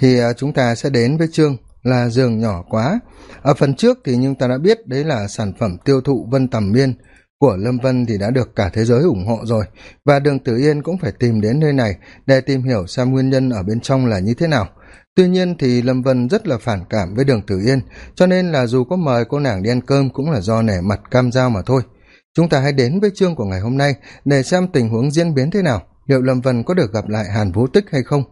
thì à, chúng ta sẽ đến với chương là giường nhỏ quá. Ở phần trước thì nhưng ta đã biết đấy là sản phẩm tiêu thụ vân tầm miên của lâm vân thì đã được cả thế giới ủng hộ rồi. Và đường tử yên cũng phải tìm đến nơi này để tìm hiểu xem nguyên nhân ở bên trong là như thế nào. Tuy nhiên thì lâm vân rất là phản cảm với đường tử yên, cho nên là dù có mời cô nàng đi ăn cơm cũng là do nể mặt cam dao mà thôi. Chúng ta hãy đến với chương của ngày hôm nay để xem tình huống diễn biến thế nào, liệu lâm vân có được gặp lại hàn vũ tích hay không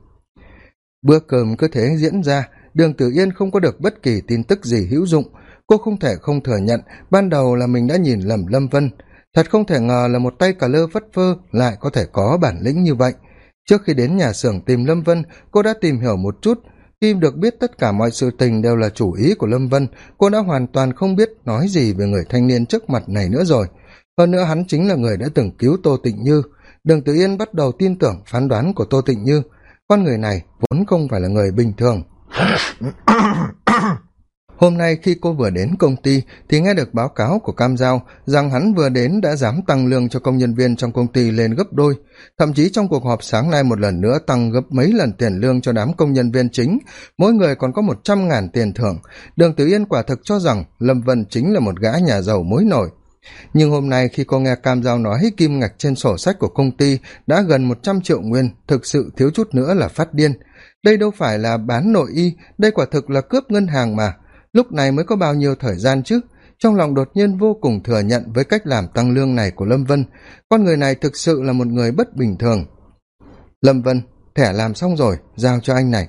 bữa cơm cứ thế diễn ra, đường tử yên không có được bất kỳ tin tức gì hữu dụng. Cô không thể không thừa nhận, ban đầu là mình đã nhìn lầm lâm vân. Thật không thể ngờ là một tay cà lơ vất phơ lại có thể có bản lĩnh như vậy. Trước khi đến nhà xưởng tìm lâm vân, cô đã tìm hiểu một chút. Khi được biết tất cả mọi sự tình đều là chủ ý của lâm vân. Cô đã hoàn toàn không biết nói gì về người thanh niên trước mặt này nữa rồi. Hơn nữa hắn chính là người đã từng cứu tô tịnh như. Đường tử yên bắt đầu tin tưởng phán đoán của tô tịnh như con người này vốn không phải là người bình thường. Hôm nay khi cô vừa đến công ty thì nghe được báo cáo của cam giao rằng hắn vừa đến đã dám tăng lương cho công nhân viên trong công ty lên gấp đôi thậm chí trong cuộc họp sáng nay một lần nữa tăng gấp mấy lần tiền lương cho đám công nhân viên chính mỗi người còn có một trăm ngàn tiền thưởng. Đường tử yên quả thực cho rằng lâm vân chính là một gã nhà giàu mối nổi nhưng hôm nay khi cô nghe cam giao nói kim ngạch trên sổ sách của công ty đã gần một trăm triệu nguyên, thực sự thiếu chút nữa là phát điên. Đây đâu phải là bán nội y, đây quả thực là cướp ngân hàng mà. Lúc này mới có bao nhiêu thời gian chứ? Trong lòng đột nhiên vô cùng thừa nhận với cách làm tăng lương này của lâm vân. Con người này thực sự là một người bất bình thường. Lâm vân, thẻ làm xong rồi, giao cho anh này.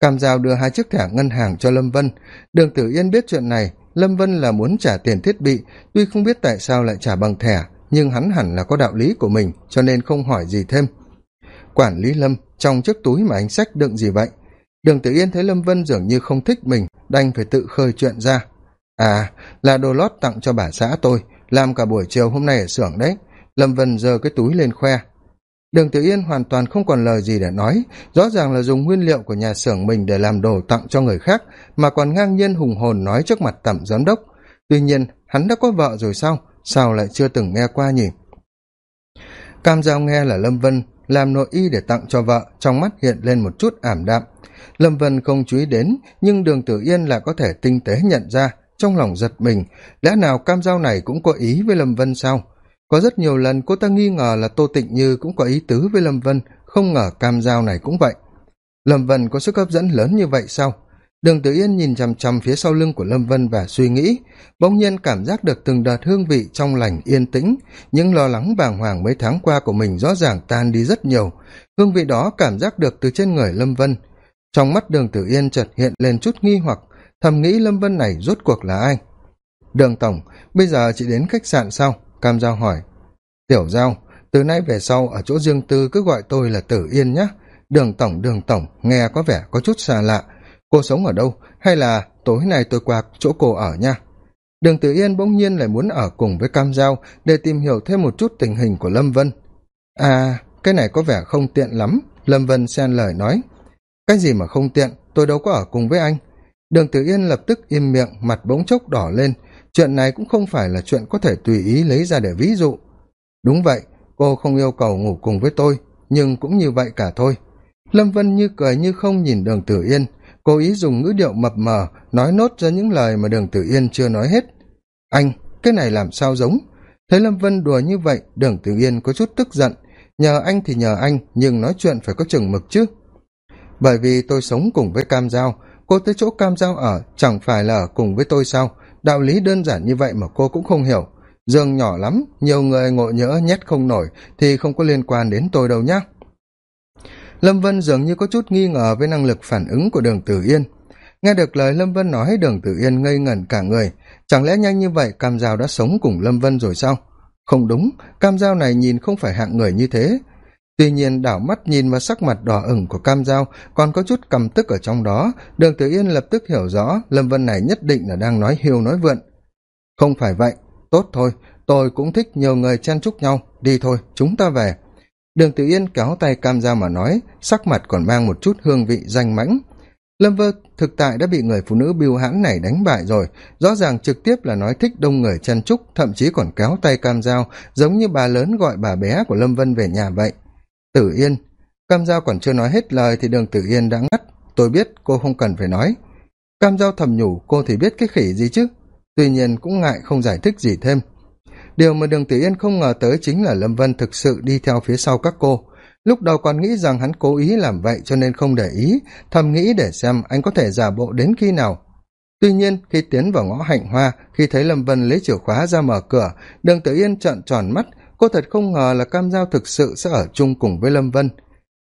Cam giao đưa hai chiếc thẻ ngân hàng cho lâm vân. Đường tử yên biết chuyện này lâm vân là muốn trả tiền thiết bị, tuy không biết tại sao lại trả bằng thẻ, nhưng hắn hẳn là có đạo lý của mình, cho nên không hỏi gì thêm. Quản lý lâm, trong chiếc túi mà anh sách đựng gì vậy? Đường tử yên thấy lâm vân dường như không thích mình, đành phải tự khơi chuyện ra. À là đồ lót tặng cho bà xã tôi, làm cả buổi chiều hôm nay ở xưởng đấy. Lâm vân giơ cái túi lên khoe đường tử yên hoàn toàn không còn lời gì để nói. Rõ ràng là dùng nguyên liệu của nhà xưởng mình để làm đồ tặng cho người khác, mà còn ngang nhiên hùng hồn nói trước mặt tẩm giám đốc. Tuy nhiên, hắn đã có vợ rồi sao? Sao lại chưa từng nghe qua nhỉ? Cam giao nghe là lâm vân, làm nội y để tặng cho vợ, trong mắt hiện lên một chút ảm đạm. Lâm vân không chú ý đến, nhưng đường tử yên là có thể tinh tế nhận ra, trong lòng giật mình. Lẽ nào cam giao này cũng có ý với lâm vân sao? Có rất nhiều lần cô ta nghi ngờ là tô tịnh như cũng có ý tứ với lâm vân, không ngờ cam giao này cũng vậy. Lâm vân có sức hấp dẫn lớn như vậy sao? Đường tử yên nhìn chằm chằm phía sau lưng của lâm vân và suy nghĩ, bỗng nhiên cảm giác được từng đợt hương vị trong lành yên tĩnh. Những lo lắng bàng hoàng mấy tháng qua của mình rõ ràng tan đi rất nhiều. Hương vị đó cảm giác được từ trên người lâm vân. Trong mắt đường tử yên chợt hiện lên chút nghi hoặc, thầm nghĩ lâm vân này rốt cuộc là ai? Đường tổng, bây giờ chị đến khách sạn sau cam giao hỏi, tiểu giao, từ nay về sau ở chỗ riêng tư cứ gọi tôi là tử yên nhé đường tổng đường tổng, nghe có vẻ có chút xa lạ. Cô sống ở đâu? Hay là tối nay tôi qua chỗ cô ở nha? Đường tử yên bỗng nhiên lại muốn ở cùng với cam giao để tìm hiểu thêm một chút tình hình của lâm vân. À cái này có vẻ không tiện lắm, lâm vân xen lời nói. Cái gì mà không tiện? Tôi đâu có ở cùng với anh. Đường tử yên lập tức im miệng, mặt bỗng chốc đỏ lên chuyện này cũng không phải là chuyện có thể tùy ý lấy ra để ví dụ. Đúng vậy, cô không yêu cầu ngủ cùng với tôi, nhưng cũng như vậy cả thôi. Lâm vân như cười như không nhìn đường tử yên, cố ý dùng ngữ điệu mập mờ nói nốt ra những lời mà đường tử yên chưa nói hết. Anh, cái này làm sao giống? Thấy lâm vân đùa như vậy, đường tử yên có chút tức giận. Nhờ anh thì nhờ anh, nhưng nói chuyện phải có chừng mực chứ. Bởi vì tôi sống cùng với cam giao, cô tới chỗ cam giao ở, chẳng phải là ở cùng với tôi sao? Đạo lý đơn giản như vậy mà cô cũng không hiểu. Giường nhỏ lắm, nhiều người ngộ nhỡ nhét không nổi, thì không có liên quan đến tôi đâu nhá. Lâm vân dường như có chút nghi ngờ với năng lực phản ứng của đường tử yên. Nghe được lời lâm vân nói, đường tử yên ngây ngẩn cả người. Chẳng lẽ nhanh như vậy cam giao đã sống cùng lâm vân rồi sao? Không đúng, cam giao này nhìn không phải hạng người như thế tuy nhiên, đảo mắt nhìn vào sắc mặt đỏ ửng của cam dao còn có chút cầm tức ở trong đó, đường tử yên lập tức hiểu rõ lâm vân này nhất định là đang nói hiu nói vượn. Không phải vậy, tốt thôi, tôi cũng thích nhiều người chen chúc nhau, đi thôi, chúng ta về. Đường tử yên kéo tay cam dao mà nói, sắc mặt còn mang một chút hương vị danh mãnh. Lâm vơ thực tại đã bị người phụ nữ biêu hãn này đánh bại rồi, rõ ràng trực tiếp là nói thích đông người chen chúc, thậm chí còn kéo tay cam dao giống như bà lớn gọi bà bé của lâm vân về nhà vậy tử yên. Cam giao còn chưa nói hết lời thì đường tử yên đã ngắt. Tôi biết cô không cần phải nói. Cam giao thầm nhủ, cô thì biết cái khỉ gì chứ? Tuy nhiên cũng ngại không giải thích gì thêm. Điều mà đường tử yên không ngờ tới chính là lâm vân thực sự đi theo phía sau các cô. Lúc đầu còn nghĩ rằng hắn cố ý làm vậy cho nên không để ý, thầm nghĩ để xem anh có thể giả bộ đến khi nào. Tuy nhiên, khi tiến vào ngõ hạnh hoa, khi thấy lâm vân lấy chìa khóa ra mở cửa, đường tử yên trợn tròn mắt cô thật không ngờ là cam giao thực sự sẽ ở chung cùng với lâm vân.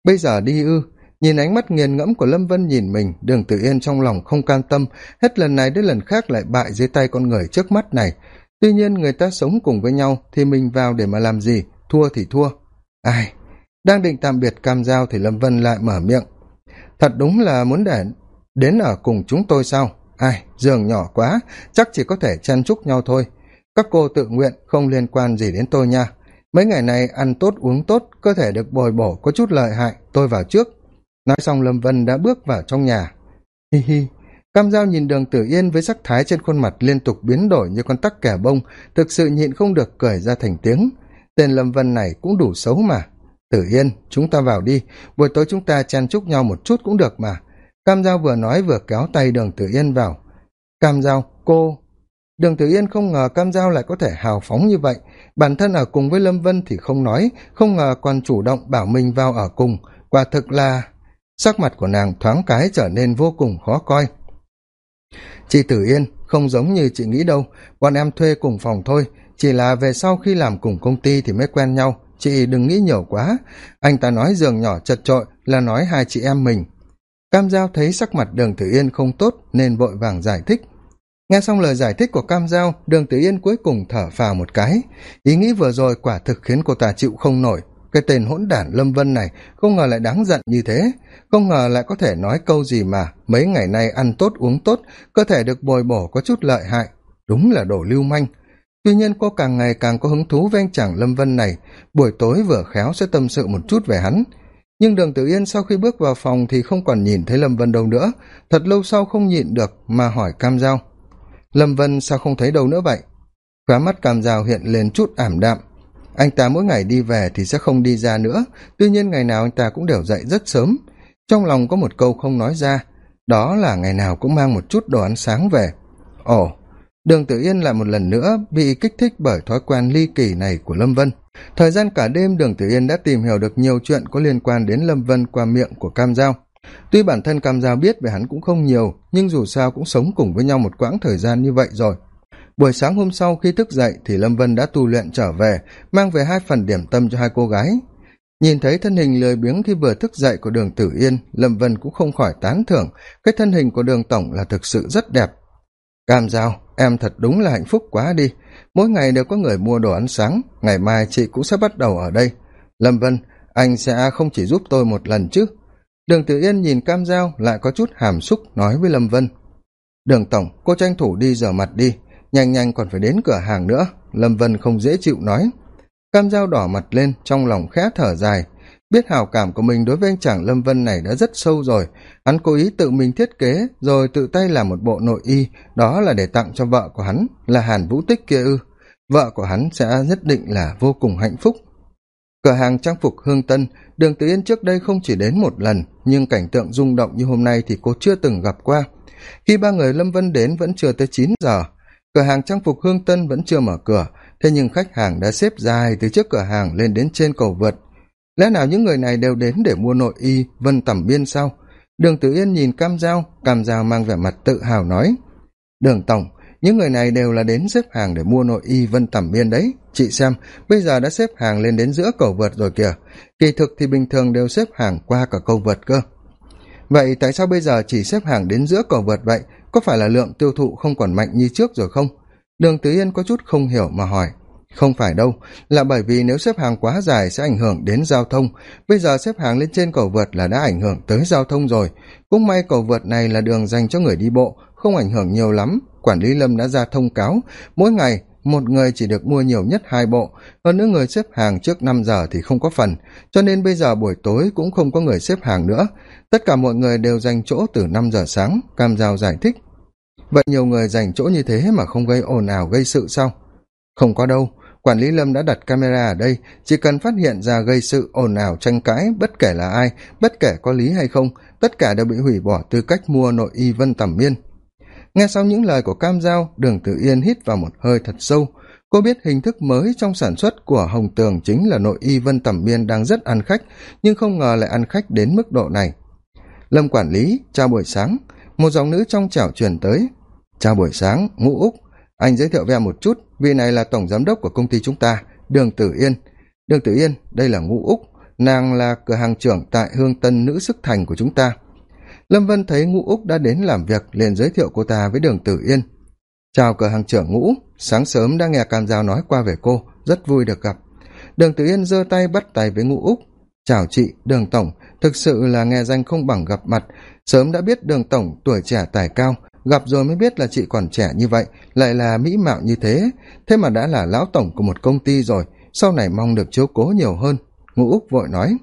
Bây giờ đi ư. Nhìn ánh mắt nghiền ngẫm của lâm vân nhìn mình, đường tử yên trong lòng không can tâm, hết lần này đến lần khác lại bại dưới tay con người trước mắt này. Tuy nhiên người ta sống cùng với nhau thì mình vào để mà làm gì? Thua thì thua. Ai, đang định tạm biệt cam giao thì lâm vân lại mở miệng. Thật đúng là muốn để đến ở cùng chúng tôi sao? Ai, giường nhỏ quá, chắc chỉ có thể chen chúc nhau thôi. Các cô tự nguyện, không liên quan gì đến tôi nha mấy ngày này ăn tốt uống tốt, cơ thể được bồi bổ, có chút lợi hại, tôi vào trước. Nói xong, lâm vân đã bước vào trong nhà. Hi hi, cam dao nhìn đường tử yên với sắc thái trên khuôn mặt liên tục biến đổi như con tắc kẻ bông, thực sự nhịn không được cười ra thành tiếng. Tên lâm vân này cũng đủ xấu mà. Tử yên, chúng ta vào đi, buổi tối chúng ta chen chúc nhau một chút cũng được mà. Cam dao vừa nói vừa kéo tay đường tử yên vào. Cam dao, cô đường tử yên không ngờ cam giao lại có thể hào phóng như vậy. Bản thân ở cùng với lâm vân thì không nói, không ngờ còn chủ động bảo mình vào ở cùng. Quả thực là sắc mặt của nàng thoáng cái trở nên vô cùng khó coi. Chị tử yên, không giống như chị nghĩ đâu. Bọn em thuê cùng phòng thôi. Chỉ là về sau khi làm cùng công ty thì mới quen nhau. Chị đừng nghĩ nhiều quá. Anh ta nói giường nhỏ chật trội là nói hai chị em mình. Cam giao thấy sắc mặt đường tử yên không tốt nên vội vàng giải thích nghe xong lời giải thích của cam giao, đường tử yên cuối cùng thở phào một cái. Ý nghĩ vừa rồi quả thực khiến cô ta chịu không nổi. Cái tên hỗn đản lâm vân này không ngờ lại đáng giận như thế. Không ngờ lại có thể nói câu gì mà mấy ngày nay ăn tốt uống tốt, cơ thể được bồi bổ có chút lợi hại. Đúng là đổ lưu manh. Tuy nhiên cô càng ngày càng có hứng thú với anh chàng lâm vân này. Buổi tối vừa khéo sẽ tâm sự một chút về hắn. Nhưng đường tử yên sau khi bước vào phòng thì không còn nhìn thấy lâm vân đâu nữa. Thật lâu sau không nhịn được mà hỏi cam giao lâm vân sao không thấy đâu nữa vậy? Khóa mắt cam giao hiện lên chút ảm đạm. Anh ta mỗi ngày đi về thì sẽ không đi ra nữa, tuy nhiên ngày nào anh ta cũng đều dậy rất sớm. Trong lòng có một câu không nói ra, đó là ngày nào cũng mang một chút đồ ăn sáng về. Ồ, đường tử yên lại một lần nữa bị kích thích bởi thói quen ly kỳ này của lâm vân. Thời gian cả đêm, đường tử yên đã tìm hiểu được nhiều chuyện có liên quan đến lâm vân qua miệng của cam giao tuy bản thân cam giao biết về hắn cũng không nhiều, nhưng dù sao cũng sống cùng với nhau một quãng thời gian như vậy rồi. Buổi sáng hôm sau khi thức dậy thì lâm vân đã tu luyện trở về, mang về hai phần điểm tâm cho hai cô gái. Nhìn thấy thân hình lười biếng khi vừa thức dậy của đường tử yên, lâm vân cũng không khỏi tán thưởng, cái thân hình của đường tổng là thực sự rất đẹp. Cam giao, em thật đúng là hạnh phúc quá đi. Mỗi ngày đều có người mua đồ ăn sáng, ngày mai chị cũng sẽ bắt đầu ở đây. Lâm vân, anh sẽ không chỉ giúp tôi một lần chứ? Đường tử yên nhìn cam giao lại có chút hàm xúc nói với lâm vân. Đường tổng, cô tranh thủ đi rửa mặt đi, nhanh nhanh còn phải đến cửa hàng nữa. Lâm vân không dễ chịu nói. Cam dao đỏ mặt lên, trong lòng khẽ thở dài. Biết hào cảm của mình đối với anh chàng lâm vân này đã rất sâu rồi. Hắn cố ý tự mình thiết kế, rồi tự tay làm một bộ nội y, đó là để tặng cho vợ của hắn, là hàn vũ tích kia ư. Vợ của hắn sẽ nhất định là vô cùng hạnh phúc cửa hàng trang phục hương tân, đường tử yên trước đây không chỉ đến một lần, nhưng cảnh tượng rung động như hôm nay thì cô chưa từng gặp qua. Khi ba người lâm vân đến vẫn chưa tới chín giờ. Cửa hàng trang phục hương tân vẫn chưa mở cửa, thế nhưng khách hàng đã xếp dài từ trước cửa hàng lên đến trên cầu vượt. Lẽ nào những người này đều đến để mua nội y, vân tẩm biên sao? Đường tử yên nhìn cam g cam g mang vẻ mặt tự hào nói, đường tổng những người này đều là đến xếp hàng để mua nội y vân tẩm biên đấy. Chị xem, bây giờ đã xếp hàng lên đến giữa cầu vượt rồi kìa. Kỳ thực thì bình thường đều xếp hàng qua cả cầu vượt cơ. Vậy tại sao bây giờ chỉ xếp hàng đến giữa cầu vượt vậy? Có phải là lượng tiêu thụ không còn mạnh như trước rồi không? Đường tứ yên có chút không hiểu mà hỏi. Không phải đâu, là bởi vì nếu xếp hàng quá dài sẽ ảnh hưởng đến giao thông. Bây giờ xếp hàng lên trên cầu vượt là đã ảnh hưởng tới giao thông rồi. Cũng may cầu vượt này là đường dành cho người đi bộ, không ảnh hưởng nhiều lắm quản lý lâm đã ra thông cáo, mỗi ngày một người chỉ được mua nhiều nhất hai bộ hơn nữa người xếp hàng trước năm giờ thì không có phần. Cho nên bây giờ buổi tối cũng không có người xếp hàng nữa. Tất cả mọi người đều dành chỗ từ năm giờ sáng, cam giao giải thích. Vậy nhiều người dành chỗ như thế mà không gây ồn ào, gây sự sao? Không có đâu. Quản lý lâm đã đặt camera ở đây, chỉ cần phát hiện ra gây sự, ồn ào, tranh cãi, bất kể là ai, bất kể có lý hay không, tất cả đều bị hủy bỏ tư cách mua nội y vân tẩm miên nghe sau những lời của cam giao, đường tử yên hít vào một hơi thật sâu. Cô biết hình thức mới trong sản xuất của hồng tường chính là nội y vân tẩm biên đang rất ăn khách, nhưng không ngờ lại ăn khách đến mức độ này. Lâm quản lý, chào buổi sáng. Một giọng nữ trong chảo truyền tới. Chào buổi sáng, ngũ úc. Anh giới thiệu về một chút, vị này là tổng giám đốc của công ty chúng ta, đường tử yên. Đường tử yên, đây là ngũ úc. Nàng là cửa hàng trưởng tại hương tân nữ sức thành của chúng ta lâm vân thấy ngũ úc đã đến làm việc, liền giới thiệu cô ta với đường tử yên. Chào cửa hàng trưởng ngũ, sáng sớm đã nghe cam giao nói qua về cô, rất vui được gặp. Đường tử yên giơ tay bắt tay với ngũ úc. Chào chị, đường tổng, thực sự là nghe danh không bằng gặp mặt. Sớm đã biết đường tổng tuổi trẻ tài cao, gặp rồi mới biết là chị còn trẻ như vậy, lại là mỹ mạo như thế. Thế mà đã là lão tổng của một công ty rồi, sau này mong được chiếu cố nhiều hơn. Ngũ úc vội nói,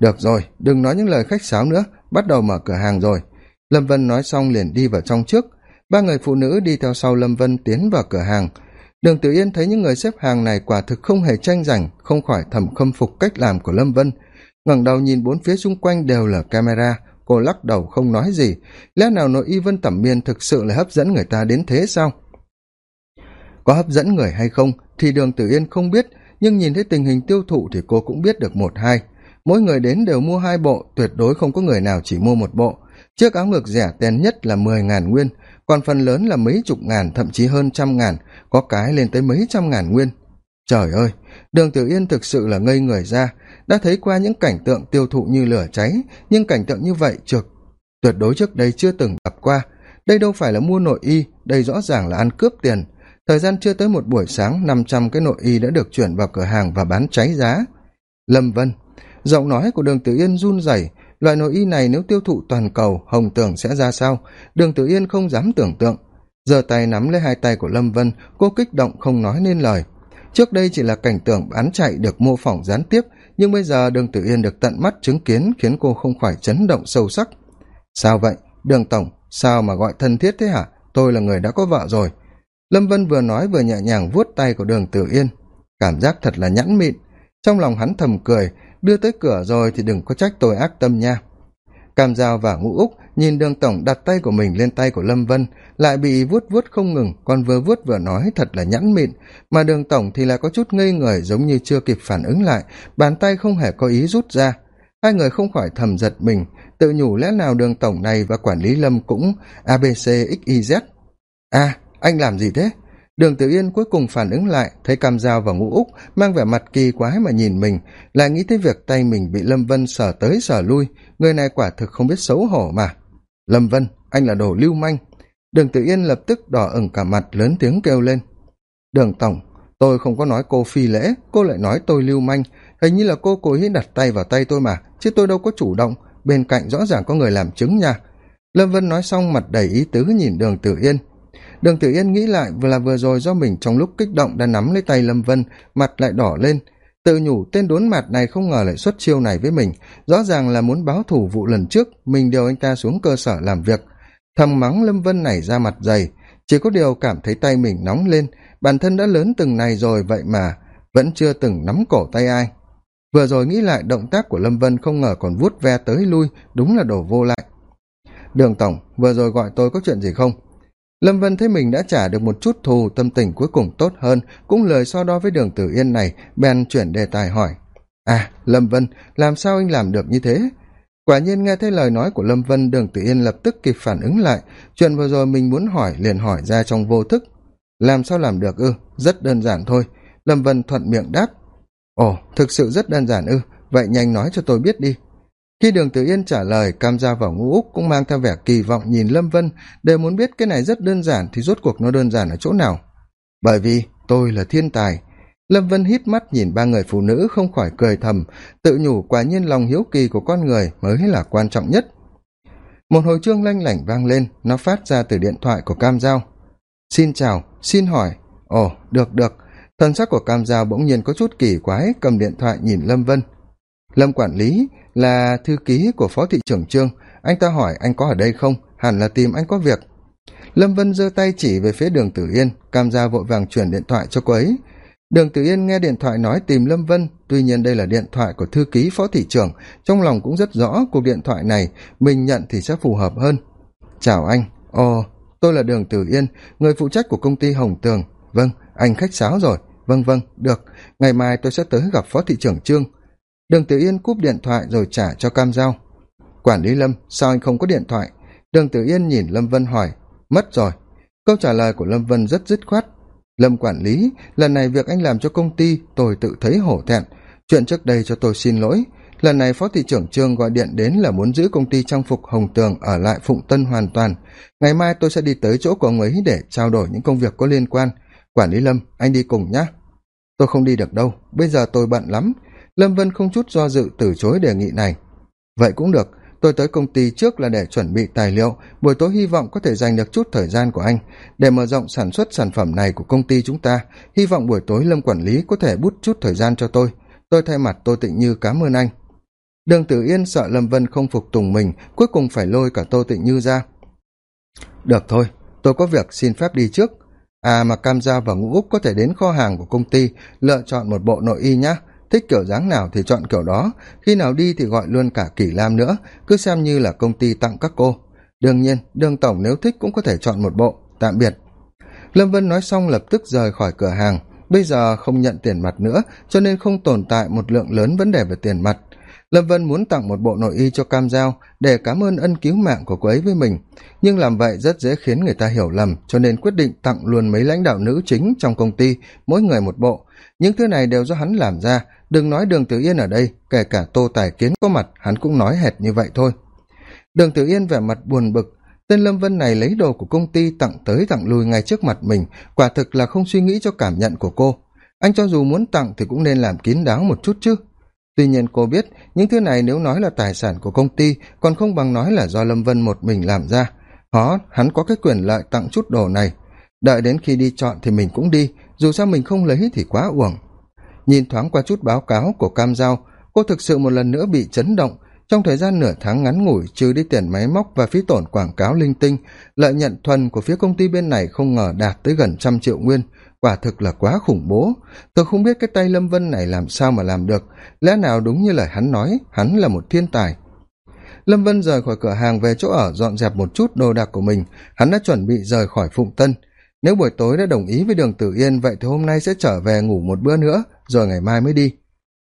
được rồi, đừng nói những lời khách sáo nữa bắt đầu mở cửa hàng rồi. Lâm vân nói xong liền đi vào trong trước. Ba người phụ nữ đi theo sau lâm vân tiến vào cửa hàng. Đường tử yên thấy những người xếp hàng này quả thực không hề tranh giành, không khỏi thầm khâm phục cách làm của lâm vân. Ngẩng đầu nhìn bốn phía xung quanh đều là camera, cô lắc đầu không nói gì. Lẽ nào nội y vân tẩm miên thực sự là hấp dẫn người ta đến thế sao? Có hấp dẫn người hay không thì đường tử yên không biết, nhưng nhìn thấy tình hình tiêu thụ thì cô cũng biết được một hai mỗi người đến đều mua hai bộ, tuyệt đối không có người nào chỉ mua một bộ. Chiếc áo ngực rẻ tiền nhất là mười ngàn nguyên, còn phần lớn là mấy chục ngàn, thậm chí hơn trăm ngàn, có cái lên tới mấy trăm ngàn nguyên. Trời ơi, đường tử yên thực sự là ngây người ra. Đã thấy qua những cảnh tượng tiêu thụ như lửa cháy, nhưng cảnh tượng như vậy trực tuyệt đối trước đây chưa từng gặp qua. Đây đâu phải là mua nội y, đây rõ ràng là ăn cướp tiền. Thời gian chưa tới một buổi sáng, năm trăm cái nội y đã được chuyển vào cửa hàng và bán cháy giá. Lâm vân giọng nói của đường tử yên run rẩy, loại nội y này nếu tiêu thụ toàn cầu, hồng tưởng sẽ ra sao? Đường tử yên không dám tưởng tượng. Giơ tay nắm lấy hai tay của lâm vân, cô kích động không nói nên lời. Trước đây chỉ là cảnh tượng bán chạy được mô phỏng gián tiếp, nhưng bây giờ đường tử yên được tận mắt chứng kiến khiến cô không khỏi chấn động sâu sắc. Sao vậy? Đường tổng, sao mà gọi thân thiết thế hả? Tôi là người đã có vợ rồi. Lâm vân vừa nói vừa nhẹ nhàng vuốt tay của đường tử yên. Cảm giác thật là nhẵn mịn. Trong lòng hắn thầm cười đưa tới cửa rồi thì đừng có trách tôi ác tâm nha. Cam giao và ngũ úc nhìn đường tổng đặt tay của mình lên tay của lâm vân lại bị vuốt vuốt không ngừng còn vừa vuốt vừa nói thật là nhẵn mịn mà đường tổng thì lại có chút ngây người giống như chưa kịp phản ứng lại bàn tay không hề có ý rút ra. Hai người không khỏi thầm giật mình tự nhủ lẽ nào đường tổng này và quản lý lâm cũng abc xyz a à, anh làm gì thế? Đường tử yên cuối cùng phản ứng lại, thấy cam dao và ngũ úc mang vẻ mặt kỳ quái mà nhìn mình, lại nghĩ tới việc tay mình bị lâm vân sờ tới sờ lui. Người này quả thực không biết xấu hổ mà. Lâm vân, anh là đồ lưu manh. Đường tử yên lập tức đỏ ửng cả mặt, lớn tiếng kêu lên. Đường tổng, tôi không có nói cô phi lễ, cô lại nói tôi lưu manh. Hình như là cô cố ý đặt tay vào tay tôi mà, chứ tôi đâu có chủ động. Bên cạnh rõ ràng có người làm chứng nha. Lâm vân nói xong mặt đầy ý tứ nhìn đường tử yên đường tử yên nghĩ lại là vừa rồi do mình trong lúc kích động đã nắm lấy tay lâm vân, mặt lại đỏ lên. Tự nhủ tên đốn mặt này không ngờ lại xuất chiêu này với mình. Rõ ràng là muốn báo thù vụ lần trước, mình điều anh ta xuống cơ sở làm việc. Thầm mắng lâm vân này ra mặt dày. Chỉ có điều cảm thấy tay mình nóng lên. Bản thân đã lớn từng này rồi, vậy mà vẫn chưa từng nắm cổ tay ai. Vừa rồi nghĩ lại động tác của lâm vân không ngờ còn vuốt ve tới lui, đúng là đổ vô lại. Đường tổng, vừa rồi gọi tôi có chuyện gì không? Lâm vân thấy mình đã trả được một chút thù, tâm tình cuối cùng tốt hơn, cũng lời so đo với đường tử yên này, bèn chuyển đề tài hỏi. À lâm vân, làm sao anh làm được như thế? Quả nhiên nghe thấy lời nói của lâm vân, đường tử yên lập tức kịp phản ứng lại. Chuyện vừa rồi mình muốn hỏi liền hỏi ra trong vô thức. Làm sao làm được ư? Rất đơn giản thôi. Lâm vân thuận miệng đáp. Ồ, thực sự rất đơn giản ư? Vậy nhanh nói cho tôi biết đi khi đường tử yên trả lời, cam gia và ngũ úc cũng mang theo vẻ kỳ vọng nhìn lâm vân, đều muốn biết cái này rất đơn giản thì rốt cuộc nó đơn giản ở chỗ nào. Bởi vì tôi là thiên tài. Lâm vân hít mắt nhìn ba người phụ nữ không khỏi cười thầm, tự nhủ quả nhiên lòng hiếu kỳ của con người mới là quan trọng nhất. Một hồi chuông lanh lảnh vang lên, nó phát ra từ điện thoại của cam giao. Xin chào, xin hỏi. Ồ, được được. Thân sắc của cam giao bỗng nhiên có chút kỳ quái, cầm điện thoại nhìn lâm vân. Lâm quản lý là thư ký của phó thị trưởng trương, anh ta hỏi anh có ở đây không? Hẳn là tìm anh có việc. Lâm vân giơ tay chỉ về phía đường tử yên, cam gia vội vàng chuyển điện thoại cho cô ấy. Đường tử yên nghe điện thoại nói tìm lâm vân, tuy nhiên đây là điện thoại của thư ký phó thị trưởng, trong lòng cũng rất rõ cuộc điện thoại này, mình nhận thì sẽ phù hợp hơn. Chào anh, ồ, tôi là đường tử yên, người phụ trách của công ty hồng tường. Vâng anh khách sáo rồi. Vâng vâng được. Ngày mai tôi sẽ tới gặp phó thị trưởng trương đường tử yên cúp điện thoại rồi trả cho cam giao. Quản lý lâm, sao anh không có điện thoại? Đường tử yên nhìn lâm vân hỏi. Mất rồi. Câu trả lời của lâm vân rất dứt khoát. Lâm quản lý, lần này việc anh làm cho công ty, tôi tự thấy hổ thẹn. Chuyện trước đây cho tôi xin lỗi. Lần này phó thị trưởng trương gọi điện đến là muốn giữ công ty trang phục hồng tường ở lại phụng tân hoàn toàn. Ngày mai tôi sẽ đi tới chỗ của ông ấy để trao đổi những công việc có liên quan. Quản lý lâm, anh đi cùng nhé tôi không đi được đâu. Bây giờ tôi bận lắm lâm vân không chút do dự từ chối đề nghị này. Vậy cũng được, tôi tới công ty trước là để chuẩn bị tài liệu, buổi tối hy vọng có thể dành được chút thời gian của anh. Để mở rộng sản xuất sản phẩm này của công ty chúng ta, hy vọng buổi tối lâm quản lý có thể bút chút thời gian cho tôi. Tôi thay mặt tô tịnh như cảm ơn anh. Đường tử yên sợ lâm vân không phục tùng mình, cuối cùng phải lôi cả tô tịnh như ra. Được thôi, tôi có việc xin phép đi trước. À mà cam gia và ngũ úc có thể đến kho hàng của công ty, lựa chọn một bộ nội y nhé thích kiểu dáng nào thì chọn kiểu đó. Khi nào đi thì gọi luôn cả kỷ lam nữa, cứ xem như là công ty tặng các cô. Đương nhiên, đường tổng nếu thích cũng có thể chọn một bộ, tạm biệt. Lâm vân nói xong lập tức rời khỏi cửa hàng. Bây giờ không nhận tiền mặt nữa, cho nên không tồn tại một lượng lớn vấn đề về tiền mặt. Lâm vân muốn tặng một bộ nội y cho cam giao để cảm ơn ân cứu mạng của cô ấy với mình. Nhưng làm vậy rất dễ khiến người ta hiểu lầm, cho nên quyết định tặng luôn mấy lãnh đạo nữ chính trong công ty, mỗi người một bộ. Những thứ này đều do hắn làm ra đừng nói đường tử yên ở đây, kể cả tô tài kiến có mặt, hắn cũng nói hệt như vậy thôi. Đường tử yên vẻ mặt buồn bực, tên lâm vân này lấy đồ của công ty tặng tới tặng lui ngay trước mặt mình, quả thực là không suy nghĩ cho cảm nhận của cô. Anh cho dù muốn tặng thì cũng nên làm kín đáo một chút chứ. Tuy nhiên cô biết, những thứ này nếu nói là tài sản của công ty, còn không bằng nói là do lâm vân một mình làm ra. Hó, hắn có cái quyền lợi tặng chút đồ này. Đợi đến khi đi chọn thì mình cũng đi, dù sao mình không lấy thì quá uổng nhìn thoáng qua chút báo cáo của cam giao, cô thực sự một lần nữa bị chấn động. Trong thời gian nửa tháng ngắn ngủi, trừ đi tiền máy móc và phí tổn quảng cáo linh tinh, lợi nhận thuần của phía công ty bên này không ngờ đạt tới gần trăm triệu nguyên. Quả thực là quá khủng bố. Tôi không biết cái tay lâm vân này làm sao mà làm được. Lẽ nào đúng như lời hắn nói, hắn là một thiên tài? Lâm vân rời khỏi cửa hàng về chỗ ở dọn dẹp một chút đồ đạc của mình. Hắn đã chuẩn bị rời khỏi phụng tân nếu buổi tối đã đồng ý với đường tử yên, vậy thì hôm nay sẽ trở về ngủ một bữa nữa, rồi ngày mai mới đi.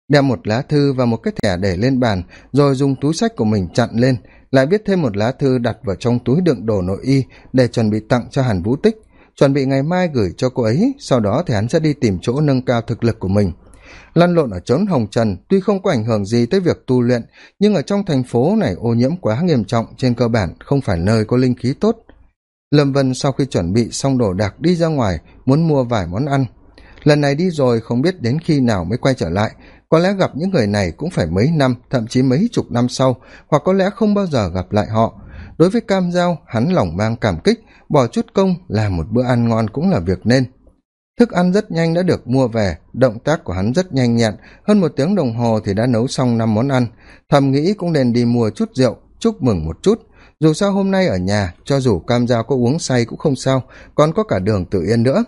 Đem một lá thư và một cái thẻ để lên bàn, rồi dùng túi sách của mình chặn lên, lại viết thêm một lá thư đặt vào trong túi đựng đồ nội y để chuẩn bị tặng cho hàn vũ tích. Chuẩn bị ngày mai gửi cho cô ấy, sau đó thì hắn sẽ đi tìm chỗ nâng cao thực lực của mình. Lăn lộn ở trốn hồng trần, tuy không có ảnh hưởng gì tới việc tu luyện, nhưng ở trong thành phố này ô nhiễm quá nghiêm trọng, trên cơ bản không phải nơi có linh khí tốt lâm vân sau khi chuẩn bị xong đồ đạc đi ra ngoài, muốn mua vài món ăn. Lần này đi rồi không biết đến khi nào mới quay trở lại. Có lẽ gặp những người này cũng phải mấy năm, thậm chí mấy chục năm sau, hoặc có lẽ không bao giờ gặp lại họ. Đối với cam giao, hắn lòng mang cảm kích, bỏ chút công làm một bữa ăn ngon cũng là việc nên. Thức ăn rất nhanh đã được mua về, động tác của hắn rất nhanh nhẹn, hơn một tiếng đồng hồ thì đã nấu xong năm món ăn. Thầm nghĩ cũng nên đi mua chút rượu, chúc mừng một chút dù sao hôm nay ở nhà, cho dù cam dao có uống say cũng không sao, còn có cả đường tự yên nữa.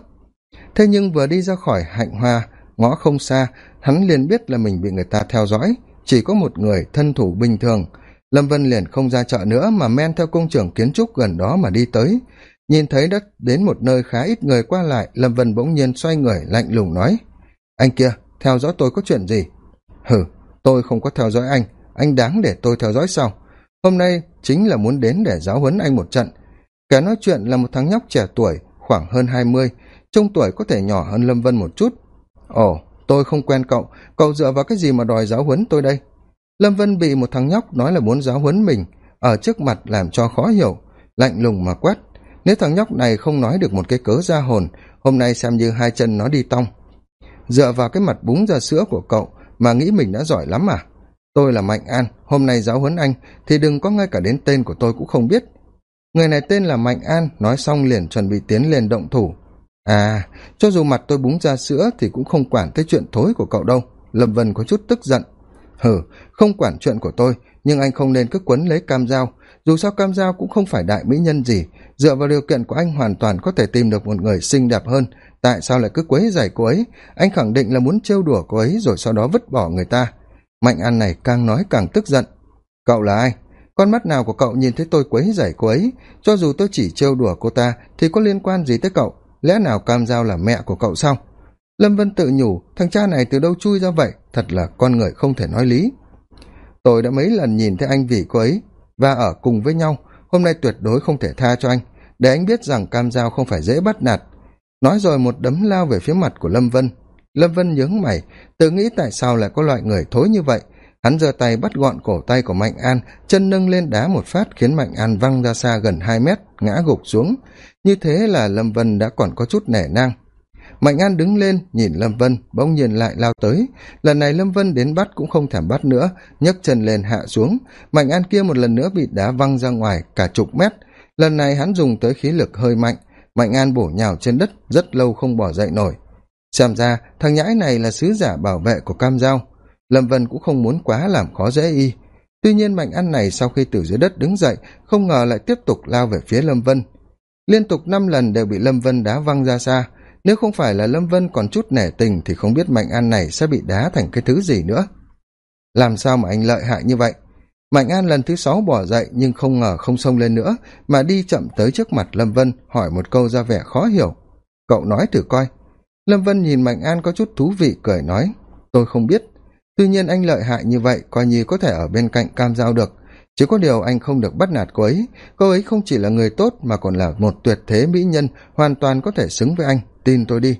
Thế nhưng vừa đi ra khỏi hạnh hoa, ngõ không xa, hắn liền biết là mình bị người ta theo dõi. Chỉ có một người thân thủ bình thường. Lâm vân liền không ra chợ nữa mà men theo công trường kiến trúc gần đó mà đi tới. Nhìn thấy đã đến một nơi khá ít người qua lại, lâm vân bỗng nhiên xoay người lạnh lùng nói, anh kia, theo dõi tôi có chuyện gì? Hừ, tôi không có theo dõi anh. Anh đáng để tôi theo dõi sao? Hôm nay chính là muốn đến để giáo huấn anh một trận. Kẻ nói chuyện là một thằng nhóc trẻ tuổi, khoảng hơn hai mươi trung tuổi có thể nhỏ hơn lâm vân một chút. Ồ, tôi không quen cậu. Cậu dựa vào cái gì mà đòi giáo huấn tôi đây? Lâm vân bị một thằng nhóc nói là muốn giáo huấn mình, ở trước mặt làm cho khó hiểu, lạnh lùng mà quát. Nếu thằng nhóc này không nói được một cái cớ ra hồn, hôm nay xem như hai chân nó đi tong. Dựa vào cái mặt búng ra sữa của cậu mà nghĩ mình đã giỏi lắm à? Tôi là mạnh an, hôm nay giáo huấn anh, thì đừng có ngay cả đến tên của tôi cũng không biết. Người này tên là mạnh an, nói xong liền chuẩn bị tiến lên động thủ. À cho dù mặt tôi búng ra sữa thì cũng không quản tới chuyện thối của cậu đâu, lâm vân có chút tức giận. Hừ, không quản chuyện của tôi, nhưng anh không nên cứ quấn lấy cam dao. Dù sao cam dao cũng không phải đại mỹ nhân gì, dựa vào điều kiện của anh hoàn toàn có thể tìm được một người xinh đẹp hơn. Tại sao lại cứ quấy dày cô ấy? Anh khẳng định là muốn trêu đùa cô ấy rồi sau đó vứt bỏ người ta mạnh an này càng nói càng tức giận. Cậu là ai? Con mắt nào của cậu nhìn thấy tôi quấy dày cô ấy? Cho dù tôi chỉ trêu đùa cô ta, thì có liên quan gì tới cậu? Lẽ nào cam giao là mẹ của cậu sao? Lâm vân tự nhủ, thằng cha này từ đâu chui ra vậy? Thật là con người không thể nói lý. Tôi đã mấy lần nhìn thấy anh vì cô ấy, và ở cùng với nhau, hôm nay tuyệt đối không thể tha cho anh. Để anh biết rằng cam giao không phải dễ bắt nạt. Nói rồi một đấm lao về phía mặt của lâm vân lâm vân nhướng mày, tự nghĩ tại sao lại có loại người thối như vậy. Hắn giơ tay bắt gọn cổ tay của mạnh an, chân nâng lên đá một phát khiến mạnh an văng ra xa gần hai mét, ngã gục xuống. Như thế là lâm vân đã còn có chút nể nang. Mạnh an đứng lên, nhìn lâm vân, bỗng nhiên lại lao tới. Lần này lâm vân đến bắt cũng không thèm bắt nữa, nhấc chân lên hạ xuống. Mạnh an kia một lần nữa bị đá văng ra ngoài cả chục mét. Lần này hắn dùng tới khí lực hơi mạnh. Mạnh an bổ nhào trên đất, rất lâu không bỏ dậy nổi xem ra, thằng nhãi này là sứ giả bảo vệ của cam giao. Lâm vân cũng không muốn quá làm khó dễ y. Tuy nhiên mạnh an này sau khi từ dưới đất đứng dậy, không ngờ lại tiếp tục lao về phía lâm vân. Liên tục năm lần đều bị lâm vân đá văng ra xa. Nếu không phải là lâm vân còn chút nể tình thì không biết mạnh an này sẽ bị đá thành cái thứ gì nữa. Làm sao mà anh lợi hại như vậy? Mạnh an lần thứ sáu bỏ dậy nhưng không ngờ không xông lên nữa, mà đi chậm tới trước mặt lâm vân hỏi một câu ra vẻ khó hiểu. Cậu nói thử coi lâm vân nhìn mạnh an có chút thú vị, cười nói, tôi không biết. Tuy nhiên anh lợi hại như vậy, coi như có thể ở bên cạnh cam giao được. Chỉ có điều anh không được bắt nạt cô ấy. Cô ấy không chỉ là người tốt mà còn là một tuyệt thế mỹ nhân, hoàn toàn có thể xứng với anh. Tin tôi đi.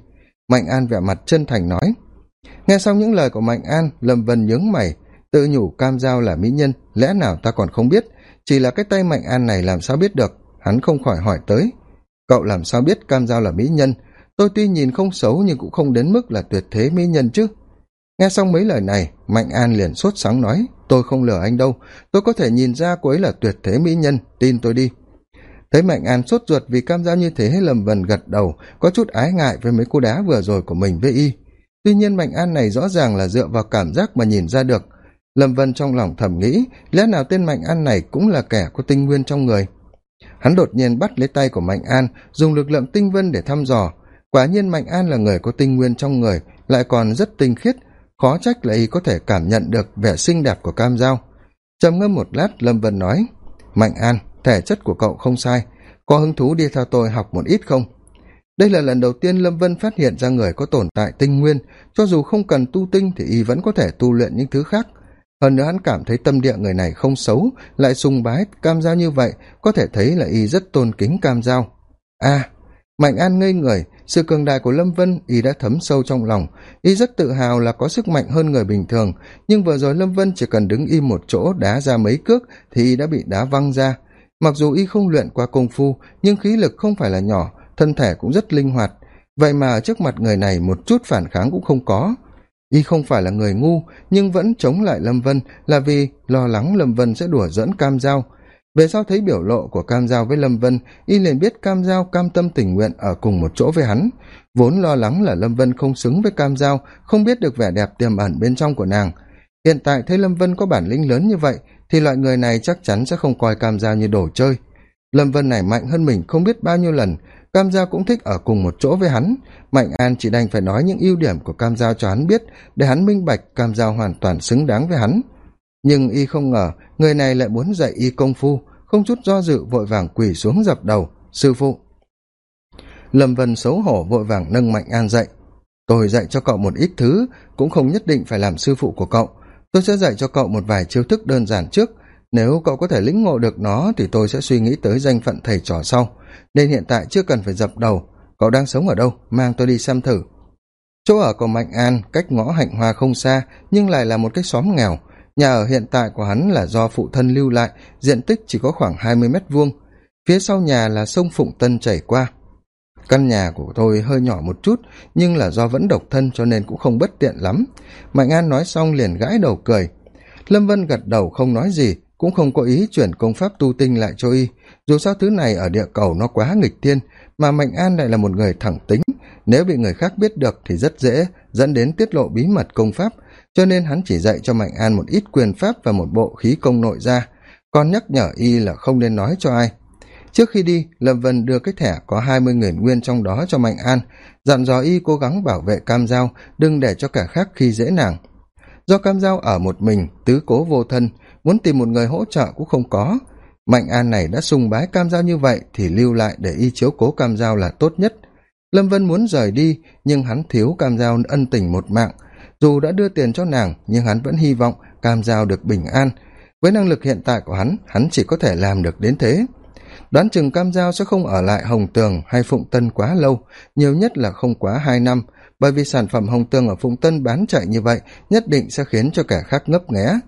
Mạnh an vẻ mặt chân thành nói. Nghe xong những lời của mạnh an, lâm vân nhướng mày. Tự nhủ cam giao là mỹ nhân, lẽ nào ta còn không biết? Chỉ là cái tay mạnh an này làm sao biết được? Hắn không khỏi hỏi tới. Cậu làm sao biết cam giao là mỹ nhân? Tôi tuy nhìn không xấu nhưng cũng không đến mức là tuyệt thế mỹ nhân chứ. Nghe xong mấy lời này, mạnh an liền sốt sáng nói, tôi không lừa anh đâu. Tôi có thể nhìn ra cô ấy là tuyệt thế mỹ nhân. Tin tôi đi. Thấy mạnh an sốt ruột vì cam giao như thế lầm vần gật đầu, có chút ái ngại với mấy cô đá vừa rồi của mình với y. Tuy nhiên mạnh an này rõ ràng là dựa vào cảm giác mà nhìn ra được. Lâm vân trong lòng thầm nghĩ, lẽ nào tên mạnh an này cũng là kẻ có tinh nguyên trong người? Hắn đột nhiên bắt lấy tay của mạnh an, dùng lực lượng tinh vân để thăm dò quả nhiên mạnh an là người có tinh nguyên trong người lại còn rất tinh khiết khó trách là y có thể cảm nhận được vẻ xinh đẹp của cam dao. trầm ngâm một lát lâm vân nói mạnh an thể chất của cậu không sai có hứng thú đi theo tôi học một ít không? Đây là lần đầu tiên lâm vân phát hiện ra người có tồn tại tinh nguyên cho dù không cần tu tinh thì y vẫn có thể tu luyện những thứ khác. Hơn nữa hắn cảm thấy tâm địa người này không xấu lại sùng bái cam giao như vậy có thể thấy là y rất tôn kính cam giao a à, mạnh an ngây người sự cường đại của lâm vân y đã thấm sâu trong lòng. Y rất tự hào là có sức mạnh hơn người bình thường, nhưng vừa rồi lâm vân chỉ cần đứng y một chỗ, đá ra mấy cước thì y đã bị đá văng ra. Mặc dù y không luyện qua công phu, nhưng khí lực không phải là nhỏ, thân thể cũng rất linh hoạt. Vậy mà trước mặt người này một chút phản kháng cũng không có. Y không phải là người ngu, nhưng vẫn chống lại lâm vân là vì lo lắng lâm vân sẽ đùa dẫn cam dao về sau thấy biểu lộ của cam giao với lâm vân, y liền biết cam giao cam tâm tình nguyện ở cùng một chỗ với hắn. Vốn lo lắng là lâm vân không xứng với cam giao, không biết được vẻ đẹp tiềm ẩn bên trong của nàng. Hiện tại thấy lâm vân có bản lĩnh lớn như vậy, thì loại người này chắc chắn sẽ không coi cam giao như đồ chơi. Lâm vân này mạnh hơn mình không biết bao nhiêu lần, cam giao cũng thích ở cùng một chỗ với hắn. Mạnh an chỉ đành phải nói những ưu điểm của cam giao cho hắn biết, để hắn minh bạch cam giao hoàn toàn xứng đáng với hắn nhưng y không ngờ, người này lại muốn dạy y công phu, không chút do dự vội vàng quỳ xuống dập đầu. Sư phụ. Lâm vân xấu hổ vội vàng nâng mạnh an dậy. Tôi dạy cho cậu một ít thứ, cũng không nhất định phải làm sư phụ của cậu. Tôi sẽ dạy cho cậu một vài chiêu thức đơn giản trước. Nếu cậu có thể lĩnh ngộ được nó, thì tôi sẽ suy nghĩ tới danh phận thầy trò sau. Nên hiện tại chưa cần phải dập đầu. Cậu đang sống ở đâu? Mang tôi đi xem thử. Chỗ ở của mạnh an cách ngõ hạnh hoa không xa, nhưng lại là một cái xóm nghèo nhà ở hiện tại của hắn là do phụ thân lưu lại, diện tích chỉ có khoảng hai mươi mét vuông. Phía sau nhà là sông phụng tân chảy qua. Căn nhà của tôi hơi nhỏ một chút, nhưng là do vẫn độc thân cho nên cũng không bất tiện lắm. Mạnh an nói xong liền gãi đầu cười. Lâm vân gật đầu không nói gì, cũng không có ý chuyển công pháp tu tinh lại cho y. Dù sao thứ này ở địa cầu nó quá nghịch thiên, mà mạnh an lại là một người thẳng tính. Nếu bị người khác biết được thì rất dễ, dẫn đến tiết lộ bí mật công pháp cho nên hắn chỉ dạy cho mạnh an một ít quyền pháp và một bộ khí công nội ra còn nhắc nhở y là không nên nói cho ai. Trước khi đi, lâm vân đưa cái thẻ có hai mươi nghìn nguyên trong đó cho mạnh an, dặn dò y cố gắng bảo vệ cam giao đừng để cho cả khác khi dễ nàng. Do cam giao ở một mình, tứ cố vô thân, muốn tìm một người hỗ trợ cũng không có. Mạnh an này đã sùng bái cam giao như vậy thì lưu lại để y chiếu cố cam giao là tốt nhất. Lâm vân muốn rời đi, nhưng hắn thiếu cam giao ân tình một mạng dù đã đưa tiền cho nàng, nhưng hắn vẫn hy vọng cam giao được bình an. Với năng lực hiện tại của hắn hắn chỉ có thể làm được đến thế. Đoán chừng cam giao sẽ không ở lại hồng tường hay phụng tân quá lâu, nhiều nhất là không quá hai năm, bởi vì sản phẩm hồng tường ở phụng tân bán chạy như vậy nhất định sẽ khiến cho kẻ khác ngấp nghé.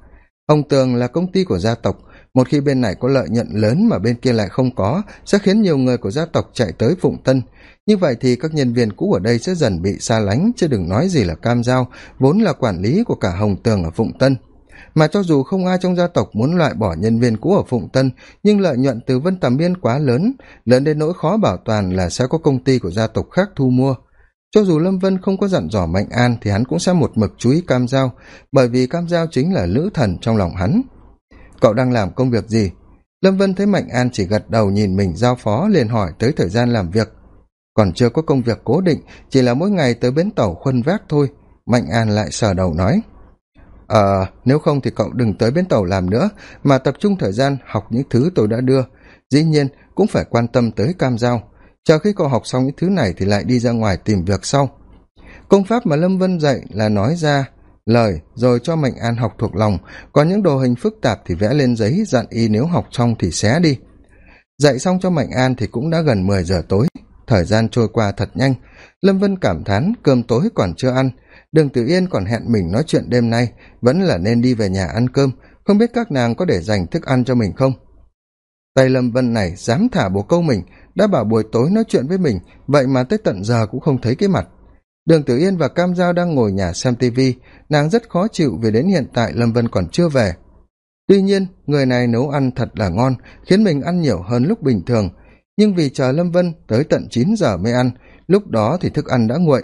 Hồng tường là công ty của gia tộc một khi bên này có lợi nhuận lớn mà bên kia lại không có, sẽ khiến nhiều người của gia tộc chạy tới phụng tân. Như vậy thì các nhân viên cũ ở đây sẽ dần bị xa lánh, chứ đừng nói gì là cam giao, vốn là quản lý của cả hồng tường ở phụng tân. Mà cho dù không ai trong gia tộc muốn loại bỏ nhân viên cũ ở phụng tân, nhưng lợi nhuận từ vân tầm biên quá lớn lớn đến nỗi khó bảo toàn là sẽ có công ty của gia tộc khác thu mua. Cho dù lâm vân không có dặn dò mạnh an thì hắn cũng sẽ một mực chú ý cam giao, bởi vì cam giao chính là lữ thần trong lòng hắn cậu đang làm công việc gì? Lâm vân thấy mạnh an chỉ gật đầu nhìn mình giao phó liền hỏi tới thời gian làm việc. Còn chưa có công việc cố định, chỉ là mỗi ngày tới bến tàu khuân vác thôi. Mạnh an lại sờ đầu nói. Ờ nếu không thì cậu đừng tới bến tàu làm nữa, mà tập trung thời gian học những thứ tôi đã đưa. Dĩ nhiên, cũng phải quan tâm tới cam giao. Chờ khi cậu học xong những thứ này thì lại đi ra ngoài tìm việc sau. Công pháp mà lâm vân dạy là nói ra lời, rồi cho mạnh an học thuộc lòng. Còn những đồ hình phức tạp thì vẽ lên giấy, dặn y nếu học xong thì xé đi. Dạy xong cho mạnh an thì cũng đã gần mười giờ tối. Thời gian trôi qua thật nhanh. Lâm vân cảm thán, cơm tối còn chưa ăn. Đường tử yên còn hẹn mình nói chuyện đêm nay. Vẫn là nên đi về nhà ăn cơm. Không biết các nàng có để dành thức ăn cho mình không? Tay lâm vân này dám thả bồ câu mình. Đã bảo buổi tối nói chuyện với mình, vậy mà tới tận giờ cũng không thấy cái mặt đường tử yên và cam giao đang ngồi nhà xem tivi nàng rất khó chịu vì đến hiện tại lâm vân còn chưa về. Tuy nhiên, người này nấu ăn thật là ngon, khiến mình ăn nhiều hơn lúc bình thường. Nhưng vì chờ lâm vân tới tận chín giờ mới ăn, lúc đó thì thức ăn đã nguội.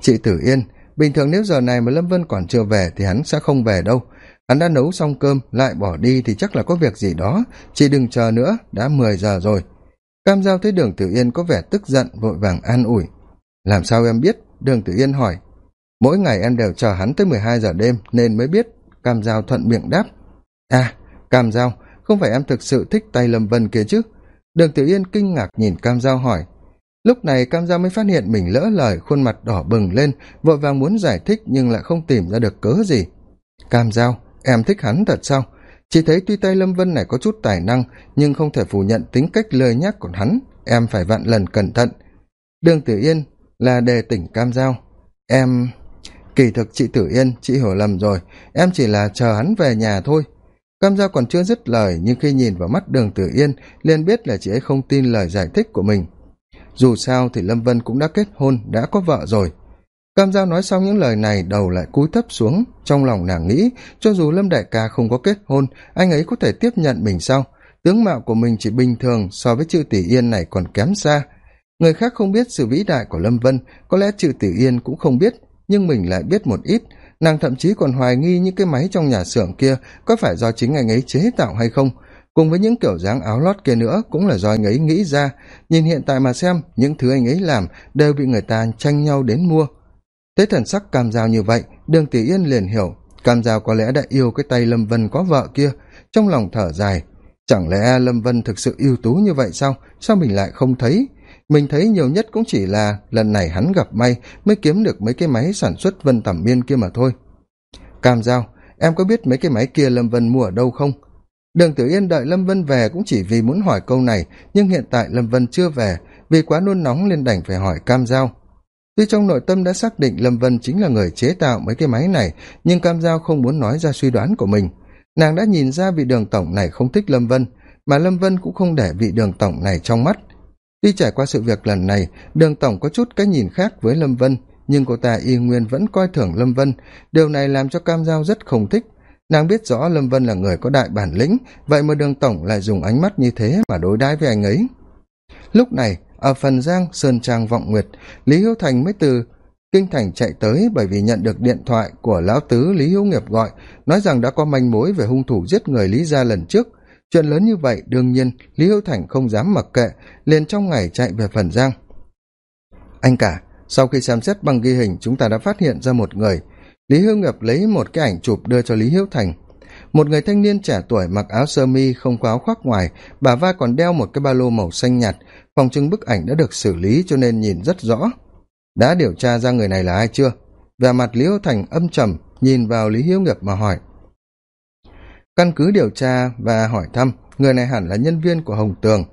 Chị tử yên, bình thường nếu giờ này mà lâm vân còn chưa về thì hắn sẽ không về đâu. Hắn đã nấu xong cơm, lại bỏ đi thì chắc là có việc gì đó. Chị đừng chờ nữa, đã mười giờ rồi. Cam giao thấy đường tử yên có vẻ tức giận, vội vàng an ủi. Làm sao em biết? Đường tử yên hỏi. Mỗi ngày em đều chờ hắn tới mười hai giờ đêm nên mới biết cam giao thuận miệng đáp. À cam giao, không phải em thực sự thích tay lâm vân kia chứ? Đường tử yên kinh ngạc nhìn cam giao hỏi. Lúc này cam giao mới phát hiện mình lỡ lời, khuôn mặt đỏ bừng lên, vội vàng muốn giải thích nhưng lại không tìm ra được cớ gì. Cam giao, em thích hắn thật sao? Chỉ thấy tuy tay lâm vân này có chút tài năng, nhưng không thể phủ nhận tính cách lời nhắc của hắn. Em phải vạn lần cẩn thận. Đường tử yên là đề tỉnh cam giao em, kỳ thực chị tử yên, chị hiểu lầm rồi. Em chỉ là chờ hắn về nhà thôi. Cam giao còn chưa dứt lời, nhưng khi nhìn vào mắt đường tử yên, liền biết là chị ấy không tin lời giải thích của mình. Dù sao thì lâm vân cũng đã kết hôn, đã có vợ rồi. Cam giao nói xong những lời này, đầu lại cúi thấp xuống. Trong lòng nàng nghĩ, cho dù lâm đại ca không có kết hôn, anh ấy có thể tiếp nhận mình sao? Tướng mạo của mình chỉ bình thường so với chữ tỷ yên này còn kém xa người khác không biết sự vĩ đại của lâm vân, có lẽ chữ tỷ yên cũng không biết, nhưng mình lại biết một ít. Nàng thậm chí còn hoài nghi những cái máy trong nhà xưởng kia có phải do chính anh ấy chế tạo hay không. Cùng với những kiểu dáng áo lót kia nữa cũng là do anh ấy nghĩ ra. Nhìn hiện tại mà xem, những thứ anh ấy làm đều bị người ta tranh nhau đến mua. Thấy thần sắc cam giao như vậy, đường tỷ yên liền hiểu, cam giao có lẽ đã yêu cái tay lâm vân có vợ kia. Trong lòng thở dài, chẳng lẽ lâm vân thực sự ưu tú như vậy sao? Sao mình lại không thấy? Mình thấy nhiều nhất cũng chỉ là lần này hắn gặp may mới kiếm được mấy cái máy sản xuất vân tẩm miên kia mà thôi. Cam giao, em có biết mấy cái máy kia lâm vân mua ở đâu không? Đường tử yên đợi lâm vân về cũng chỉ vì muốn hỏi câu này, nhưng hiện tại lâm vân chưa về, vì quá nôn nóng nên đành phải hỏi cam giao. Tuy trong nội tâm đã xác định lâm vân chính là người chế tạo mấy cái máy này, nhưng cam giao không muốn nói ra suy đoán của mình. Nàng đã nhìn ra vị đường tổng này không thích lâm vân, mà lâm vân cũng không để vị đường tổng này trong mắt tuy trải qua sự việc lần này, đường tổng có chút cái nhìn khác với lâm vân, nhưng cô ta y nguyên vẫn coi thường lâm vân. Điều này làm cho cam giao rất không thích. Nàng biết rõ lâm vân là người có đại bản lĩnh, vậy mà đường tổng lại dùng ánh mắt như thế mà đối đãi với anh ấy. Lúc này, ở phần giang sơn trang vọng nguyệt, lý hữu thành mới từ kinh thành chạy tới bởi vì nhận được điện thoại của lão tứ lý hữu nghiệp gọi, nói rằng đã có manh mối về hung thủ giết người lý gia lần trước chuyện lớn như vậy đương nhiên lý hữu thành không dám mặc kệ, liền trong ngày chạy về phần giang. Anh cả, sau khi xem xét bằng ghi hình, chúng ta đã phát hiện ra một người. Lý hữu nghiệp lấy một cái ảnh chụp đưa cho lý hữu thành. Một người thanh niên trẻ tuổi mặc áo sơ mi, không có áo khoác ngoài, bà vai còn đeo một cái ba lô màu xanh nhạt. Phòng trưng bức ảnh đã được xử lý cho nên nhìn rất rõ. Đã điều tra ra người này là ai chưa? Về mặt lý hữu thành âm trầm, nhìn vào lý hữu nghiệp mà hỏi căn cứ điều tra và hỏi thăm, người này hẳn là nhân viên của hồng tường.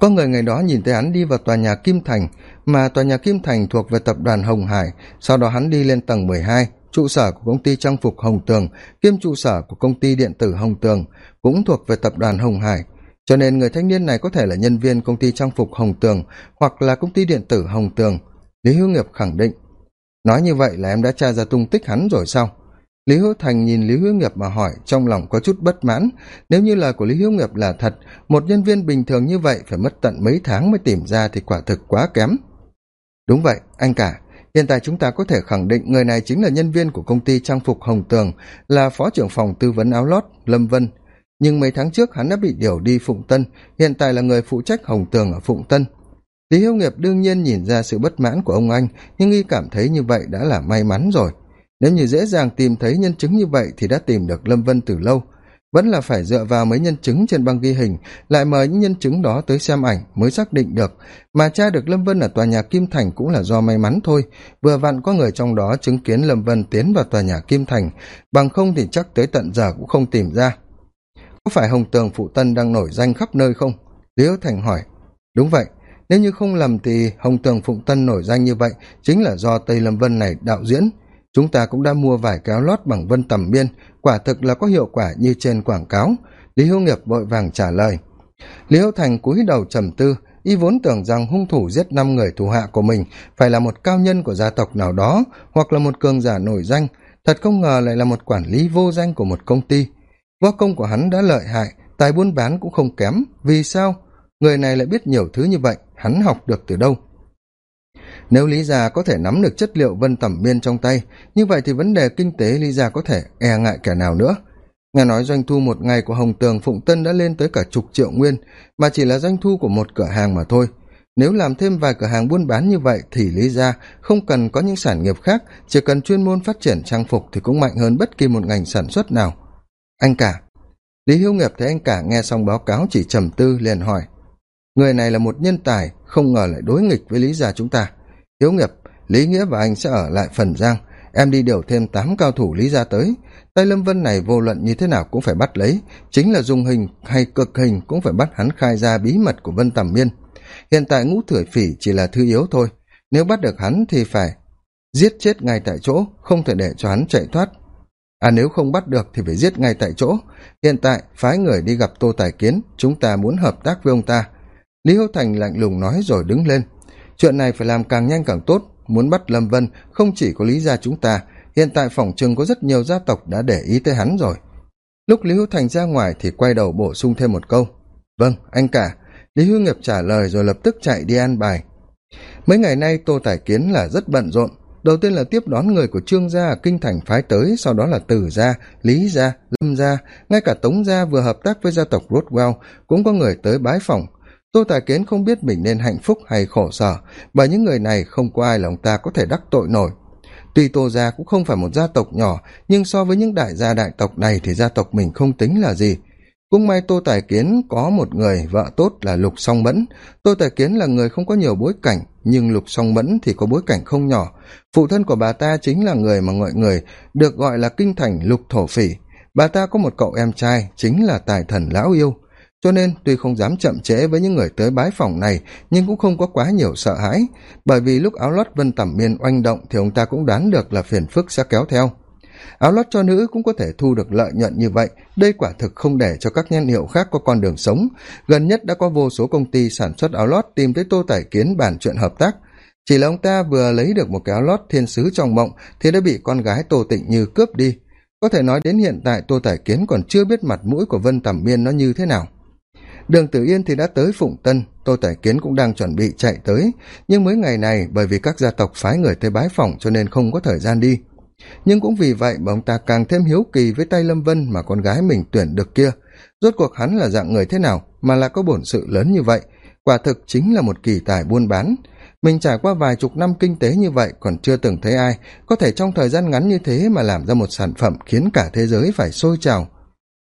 Có người ngày đó nhìn thấy hắn đi vào tòa nhà kim thành, mà tòa nhà kim thành thuộc về tập đoàn hồng hải. Sau đó hắn đi lên tầng mười hai, trụ sở của công ty trang phục hồng tường, kiêm trụ sở của công ty điện tử hồng tường, cũng thuộc về tập đoàn hồng hải. Cho nên người thanh niên này có thể là nhân viên công ty trang phục hồng tường hoặc là công ty điện tử hồng tường. Lý hữu nghiệp khẳng định, nói như vậy là em đã tra ra tung tích hắn rồi sao? Lý hữu thành nhìn lý hữu nghiệp mà hỏi, trong lòng có chút bất mãn. Nếu như lời của lý hữu nghiệp là thật, một nhân viên bình thường như vậy phải mất tận mấy tháng mới tìm ra thì quả thực quá kém. Đúng vậy, anh cả. Hiện tại chúng ta có thể khẳng định người này chính là nhân viên của công ty trang phục hồng tường, là phó trưởng phòng tư vấn áo lót, lâm vân. Nhưng mấy tháng trước hắn đã bị điều đi phụng tân, hiện tại là người phụ trách hồng tường ở phụng tân. Lý hữu nghiệp đương nhiên nhìn ra sự bất mãn của ông anh, nhưng y cảm thấy như vậy đã là may mắn rồi nếu như dễ dàng tìm thấy nhân chứng như vậy thì đã tìm được lâm vân từ lâu. Vẫn là phải dựa vào mấy nhân chứng trên băng ghi hình, lại mời những nhân chứng đó tới xem ảnh mới xác định được. Mà cha được lâm vân ở tòa nhà kim thành cũng là do may mắn thôi. Vừa vặn có người trong đó chứng kiến lâm vân tiến vào tòa nhà kim thành, bằng không thì chắc tới tận giờ cũng không tìm ra. Có phải hồng tường phụ tân đang nổi danh khắp nơi không? Liễu thành hỏi. Đúng vậy. Nếu như không lầm thì hồng tường Phụ tân nổi danh như vậy chính là do tây lâm vân này đạo diễn chúng ta cũng đã mua vải kéo lót bằng vân tầm biên, quả thực là có hiệu quả như trên quảng cáo. Lý hữu nghiệp vội vàng trả lời. Lý hữu thành cúi đầu trầm tư, y vốn tưởng rằng hung thủ giết năm người thủ hạ của mình phải là một cao nhân của gia tộc nào đó hoặc là một cường giả nổi danh. Thật không ngờ lại là một quản lý vô danh của một công ty. Võ công của hắn đã lợi hại, tài buôn bán cũng không kém. Vì sao? Người này lại biết nhiều thứ như vậy, hắn học được từ đâu? Nếu lý gia có thể nắm được chất liệu vân tẩm biên trong tay, như vậy thì vấn đề kinh tế lý gia có thể e ngại kẻ nào nữa. Nghe nói doanh thu một ngày của hồng tường, phụng tân đã lên tới cả chục triệu nguyên, mà chỉ là doanh thu của một cửa hàng mà thôi. Nếu làm thêm vài cửa hàng buôn bán như vậy thì lý ra không cần có những sản nghiệp khác, chỉ cần chuyên môn phát triển trang phục thì cũng mạnh hơn bất kỳ một ngành sản xuất nào. Anh cả. Lý hữu nghiệp thấy anh cả nghe xong báo cáo chỉ trầm tư liền hỏi, người này là một nhân tài, không ngờ lại đối nghịch với lý gia chúng ta hiếu nghiệp, lý nghĩa và anh sẽ ở lại phần giang. Em đi điều thêm tám cao thủ lý gia tới. Tay lâm vân này vô luận như thế nào cũng phải bắt lấy. Chính là dùng hình hay cực hình cũng phải bắt hắn khai ra bí mật của vân tầm miên. Hiện tại ngũ thủy phỉ chỉ là thư yếu thôi. Nếu bắt được hắn thì phải giết chết ngay tại chỗ, không thể để cho hắn chạy thoát. À nếu không bắt được thì phải giết ngay tại chỗ. Hiện tại, phái người đi gặp tô tài kiến, chúng ta muốn hợp tác với ông ta. Lý hữu thành lạnh lùng nói rồi đứng lên chuyện này phải làm càng nhanh càng tốt. Muốn bắt lâm vân, không chỉ có lý gia chúng ta, hiện tại phòng chừng có rất nhiều gia tộc đã để ý tới hắn rồi. Lúc lý hữu thành ra ngoài thì quay đầu bổ sung thêm một câu. Vâng anh cả. Lý hữu nghiệp trả lời rồi lập tức chạy đi ăn bài. Mấy ngày nay tô tài kiến là rất bận rộn. Đầu tiên là tiếp đón người của trương gia ở kinh thành phái tới, sau đó là từ gia, lý gia, lâm gia. Ngay cả tống gia vừa hợp tác với gia tộc rothwell, cũng có người tới bái phòng tô tài kiến không biết mình nên hạnh phúc hay khổ sở bởi những người này không có ai là ông ta có thể đắc tội nổi. Tuy tô gia cũng không phải một gia tộc nhỏ, nhưng so với những đại gia đại tộc này thì gia tộc mình không tính là gì. Cũng may tô tài kiến có một người vợ tốt là lục song mẫn. Tô tài kiến là người không có nhiều bối cảnh, nhưng lục song mẫn thì có bối cảnh không nhỏ. Phụ thân của bà ta chính là người mà mọi người được gọi là kinh thành lục thổ phỉ. Bà ta có một cậu em trai chính là tài thần lão yêu cho nên tuy không dám chậm trễ với những người tới bái phòng này, nhưng cũng không có quá nhiều sợ hãi. Bởi vì lúc áo lót vân tẩm miên oanh động thì ông ta cũng đoán được là phiền phức sẽ kéo theo. Áo lót cho nữ cũng có thể thu được lợi nhuận như vậy. Đây quả thực không để cho các nhãn hiệu khác có con đường sống. Gần nhất đã có vô số công ty sản xuất áo lót tìm tới tô tải kiến bàn chuyện hợp tác. Chỉ là ông ta vừa lấy được một cái áo lót thiên sứ trong mộng thì đã bị con gái tô tịnh như cướp đi. Có thể nói đến hiện tại tô tải kiến còn chưa biết mặt mũi của vân tẩm miên nó như thế nào đường tử yên thì đã tới phụng tân, tô tài kiến cũng đang chuẩn bị chạy tới. Nhưng mới ngày này, bởi vì các gia tộc phái người tới bái phỏng cho nên không có thời gian đi. Nhưng cũng vì vậy mà ông ta càng thêm hiếu kỳ với tay lâm vân mà con gái mình tuyển được kia. Rốt cuộc hắn là dạng người thế nào mà lại có bổn sự lớn như vậy? Quả thực chính là một kỳ tài buôn bán. Mình trải qua vài chục năm kinh tế như vậy, còn chưa từng thấy ai có thể trong thời gian ngắn như thế mà làm ra một sản phẩm khiến cả thế giới phải sôi trào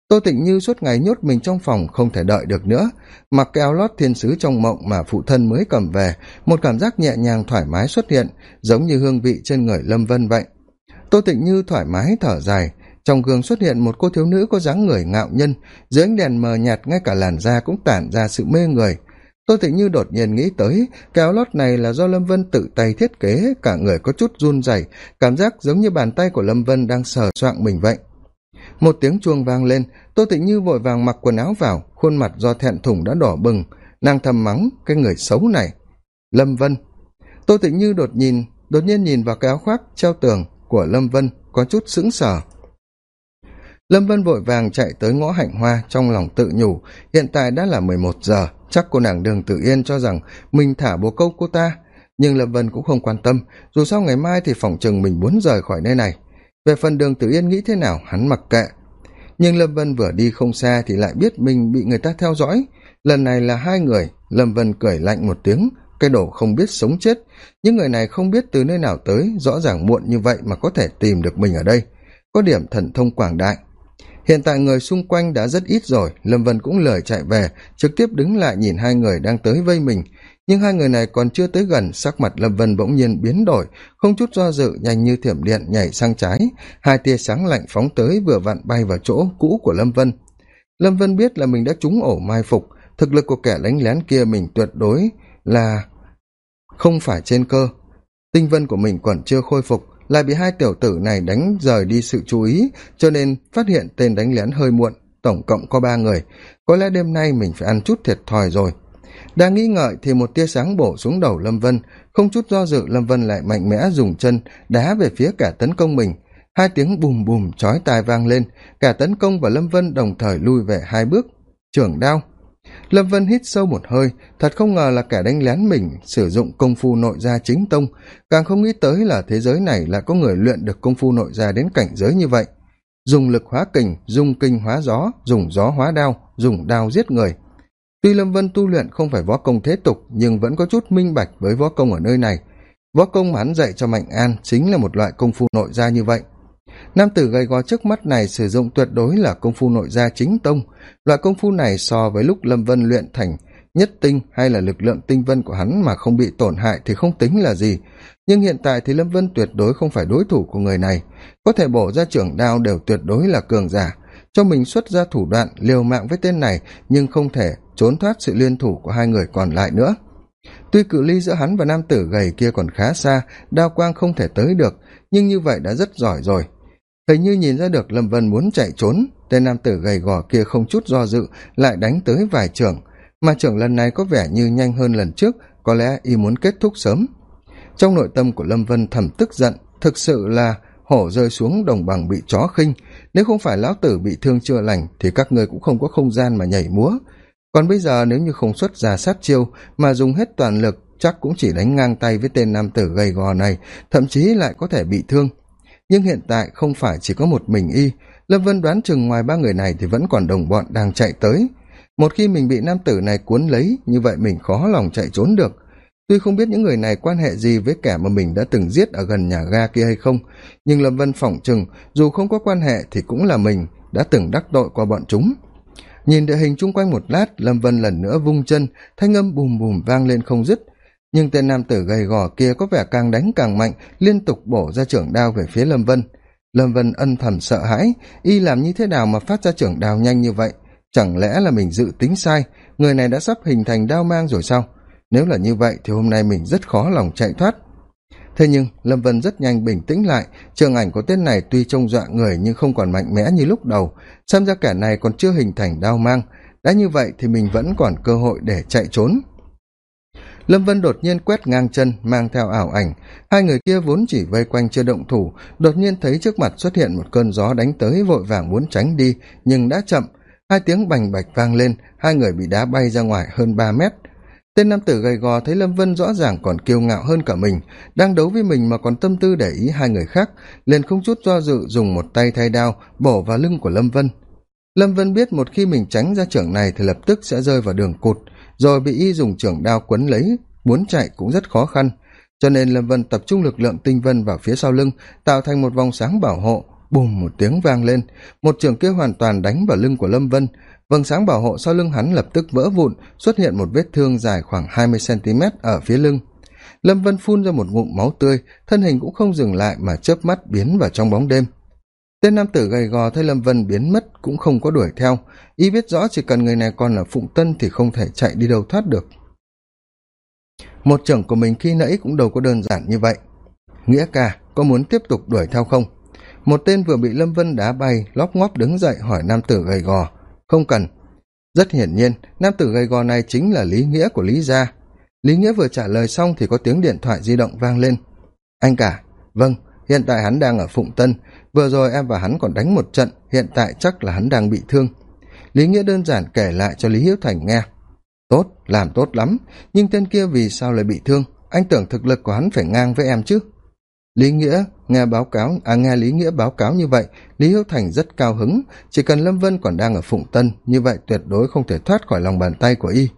tô tịnh như suốt ngày nhốt mình trong phòng không thể đợi được nữa. Mặc cái áo lót thiên sứ trong mộng mà phụ thân mới cầm về, một cảm giác nhẹ nhàng thoải mái xuất hiện, giống như hương vị trên người lâm vân vậy. Tô tịnh như thoải mái thở dài. Trong gương xuất hiện một cô thiếu nữ có dáng người ngạo nhân, dưới ánh đèn mờ nhạt ngay cả làn da cũng tản ra sự mê người. Tô tịnh như đột nhiên nghĩ tới, cái áo lót này là do lâm vân tự tay thiết kế, cả người có chút run rẩy, cảm giác giống như bàn tay của lâm vân đang sờ soạng mình vậy một tiếng chuông vang lên, tô tịnh như vội vàng mặc quần áo vào, khuôn mặt do thẹn thùng đã đỏ bừng. Nàng thầm mắng, cái người xấu này. Lâm vân. Tô tịnh như đột nhìn, đột nhiên nhìn vào cái áo khoác treo tường của lâm vân, có chút sững sờ. Lâm vân vội vàng chạy tới ngõ hạnh hoa, trong lòng tự nhủ, hiện tại đã là mười một giờ, chắc cô nàng đường tự yên cho rằng mình thả bồ câu cô ta. Nhưng lâm vân cũng không quan tâm, dù sao ngày mai thì phỏng chừng mình muốn rời khỏi nơi này về phần đường tử yên nghĩ thế nào, hắn mặc kệ. Nhưng lâm vân vừa đi không xa thì lại biết mình bị người ta theo dõi. Lần này là hai người, lâm vân cười lạnh một tiếng, cái đồ không biết sống chết. Những người này không biết từ nơi nào tới, rõ ràng muộn như vậy mà có thể tìm được mình ở đây. Có điểm thần thông quảng đại. Hiện tại người xung quanh đã rất ít rồi, lâm vân cũng lời chạy về, trực tiếp đứng lại nhìn hai người đang tới vây mình nhưng hai người này còn chưa tới gần, sắc mặt lâm vân bỗng nhiên biến đổi, không chút do dự nhanh như thiểm điện nhảy sang trái. Hai tia sáng lạnh phóng tới vừa vặn bay vào chỗ cũ của lâm vân. Lâm vân biết là mình đã trúng ổ mai phục, thực lực của kẻ lánh lén kia mình tuyệt đối là không phải trên cơ. Tinh vân của mình còn chưa khôi phục, lại bị hai tiểu tử này đánh rời đi sự chú ý, cho nên phát hiện tên đánh lén hơi muộn, tổng cộng có ba người. Có lẽ đêm nay mình phải ăn chút thiệt thòi rồi đang nghĩ ngợi thì một tia sáng bổ xuống đầu lâm vân. Không chút do dự, lâm vân lại mạnh mẽ dùng chân đá về phía cả tấn công mình. Hai tiếng bùm bùm chói tai vang lên. Cả tấn công và lâm vân đồng thời lui về hai bước. Trưởng đao. Lâm vân hít sâu một hơi. Thật không ngờ là kẻ đánh lén mình sử dụng công phu nội gia chính tông. Càng không nghĩ tới là thế giới này lại có người luyện được công phu nội gia đến cảnh giới như vậy. Dùng lực hóa kình, dùng kinh hóa gió, dùng gió hóa đao, dùng đao giết người tuy lâm vân tu luyện không phải võ công thế tục, nhưng vẫn có chút minh bạch với võ công ở nơi này. Võ công mà hắn dạy cho mạnh an chính là một loại công phu nội gia như vậy. Nam tử gầy gò trước mắt này sử dụng tuyệt đối là công phu nội gia chính tông. Loại công phu này so với lúc lâm vân luyện thành nhất tinh hay là lực lượng tinh vân của hắn mà không bị tổn hại thì không tính là gì. Nhưng hiện tại thì lâm vân tuyệt đối không phải đối thủ của người này. Có thể bổ ra trưởng đao đều tuyệt đối là cường giả cho mình xuất ra thủ đoạn liều mạng với tên này, nhưng không thể trốn thoát sự liên thủ của hai người còn lại nữa. Tuy cự ly giữa hắn và nam tử gầy kia còn khá xa, đao quang không thể tới được, nhưng như vậy đã rất giỏi rồi. Hình như nhìn ra được lâm vân muốn chạy trốn, tên nam tử gầy gò kia không chút do dự, lại đánh tới vài trưởng. Mà trưởng lần này có vẻ như nhanh hơn lần trước, có lẽ y muốn kết thúc sớm. Trong nội tâm của lâm vân thầm tức giận, thực sự là hổ rơi xuống đồng bằng bị chó khinh. Nếu không phải lão tử bị thương chưa lành, thì các ngươi cũng không có không gian mà nhảy múa. Còn bây giờ nếu như không xuất ra sát chiêu mà dùng hết toàn lực, chắc cũng chỉ đánh ngang tay với tên nam tử gầy gò này, thậm chí lại có thể bị thương. Nhưng hiện tại không phải chỉ có một mình y. Lâm vân đoán chừng ngoài ba người này thì vẫn còn đồng bọn đang chạy tới. Một khi mình bị nam tử này cuốn lấy, như vậy mình khó lòng chạy trốn được tuy không biết những người này quan hệ gì với kẻ mà mình đã từng giết ở gần nhà ga kia hay không, nhưng lâm vân phỏng chừng dù không có quan hệ thì cũng là mình đã từng đắc tội qua bọn chúng. Nhìn địa hình chung quanh một lát, lâm vân lần nữa vung chân, thanh âm bùm bùm vang lên không dứt. Nhưng tên nam tử gầy gò kia có vẻ càng đánh càng mạnh, liên tục bổ ra trưởng đao về phía lâm vân. Lâm vân ân thầm sợ hãi, y làm như thế nào mà phát ra trưởng đao nhanh như vậy? Chẳng lẽ là mình dự tính sai? Người này đã sắp hình thành đao mang rồi sao? Nếu là như vậy thì hôm nay mình rất khó lòng chạy thoát. Thế nhưng, lâm vân rất nhanh bình tĩnh lại. Trường ảnh của tên này tuy trông dọa người nhưng không còn mạnh mẽ như lúc đầu. Xem ra kẻ này còn chưa hình thành đao mang. Đã như vậy thì mình vẫn còn cơ hội để chạy trốn. Lâm vân đột nhiên quét ngang chân, mang theo ảo ảnh. Hai người kia vốn chỉ vây quanh chưa động thủ. Đột nhiên thấy trước mặt xuất hiện một cơn gió đánh tới vội vàng muốn tránh đi, nhưng đã chậm. Hai tiếng bành bạch vang lên, hai người bị đá bay ra ngoài hơn ba mét tên nam tử gầy gò thấy lâm vân rõ ràng còn kiêu ngạo hơn cả mình, đang đấu với mình mà còn tâm tư để ý hai người khác, liền không chút do dự dùng một tay thay đao bổ vào lưng của lâm vân. Lâm vân biết một khi mình tránh ra trưởng này thì lập tức sẽ rơi vào đường cụt, rồi bị y dùng trưởng đao quấn lấy, muốn chạy cũng rất khó khăn. Cho nên lâm vân tập trung lực lượng tinh vân vào phía sau lưng, tạo thành một vòng sáng bảo hộ, bùm một tiếng vang lên. Một trường kia hoàn toàn đánh vào lưng của lâm vân vầng sáng bảo hộ sau lưng hắn lập tức vỡ vụn, xuất hiện một vết thương dài khoảng hai mươi cm ở phía lưng. Lâm vân phun ra một ngụm máu tươi, thân hình cũng không dừng lại mà chớp mắt biến vào trong bóng đêm. Tên nam tử gầy gò thấy lâm vân biến mất cũng không có đuổi theo, y biết rõ chỉ cần người này còn là phụng tân thì không thể chạy đi đâu thoát được. Một trưởng của mình khi nãy cũng đâu có đơn giản như vậy. Nghĩa ca, có muốn tiếp tục đuổi theo không? Một tên vừa bị lâm vân đá bay, lóc ngóp đứng dậy hỏi nam tử gầy gò không cần. Rất hiển nhiên, nam tử gầy gò này chính là lý nghĩa của lý gia. Lý nghĩa vừa trả lời xong thì có tiếng điện thoại di động vang lên. Anh cả vâng hiện tại hắn đang ở phụng tân. Vừa rồi em và hắn còn đánh một trận, hiện tại chắc là hắn đang bị thương. Lý nghĩa đơn giản kể lại cho lý hiếu thành nghe. Tốt, làm tốt lắm, nhưng tên kia vì sao lại bị thương? Anh tưởng thực lực của hắn phải ngang với em chứ? Lý nghĩa nghe báo cáo à nghe lý nghĩa báo cáo như vậy, lý hiếu thành rất cao hứng. Chỉ cần lâm vân còn đang ở phụng tân, như vậy tuyệt đối không thể thoát khỏi lòng bàn tay của y.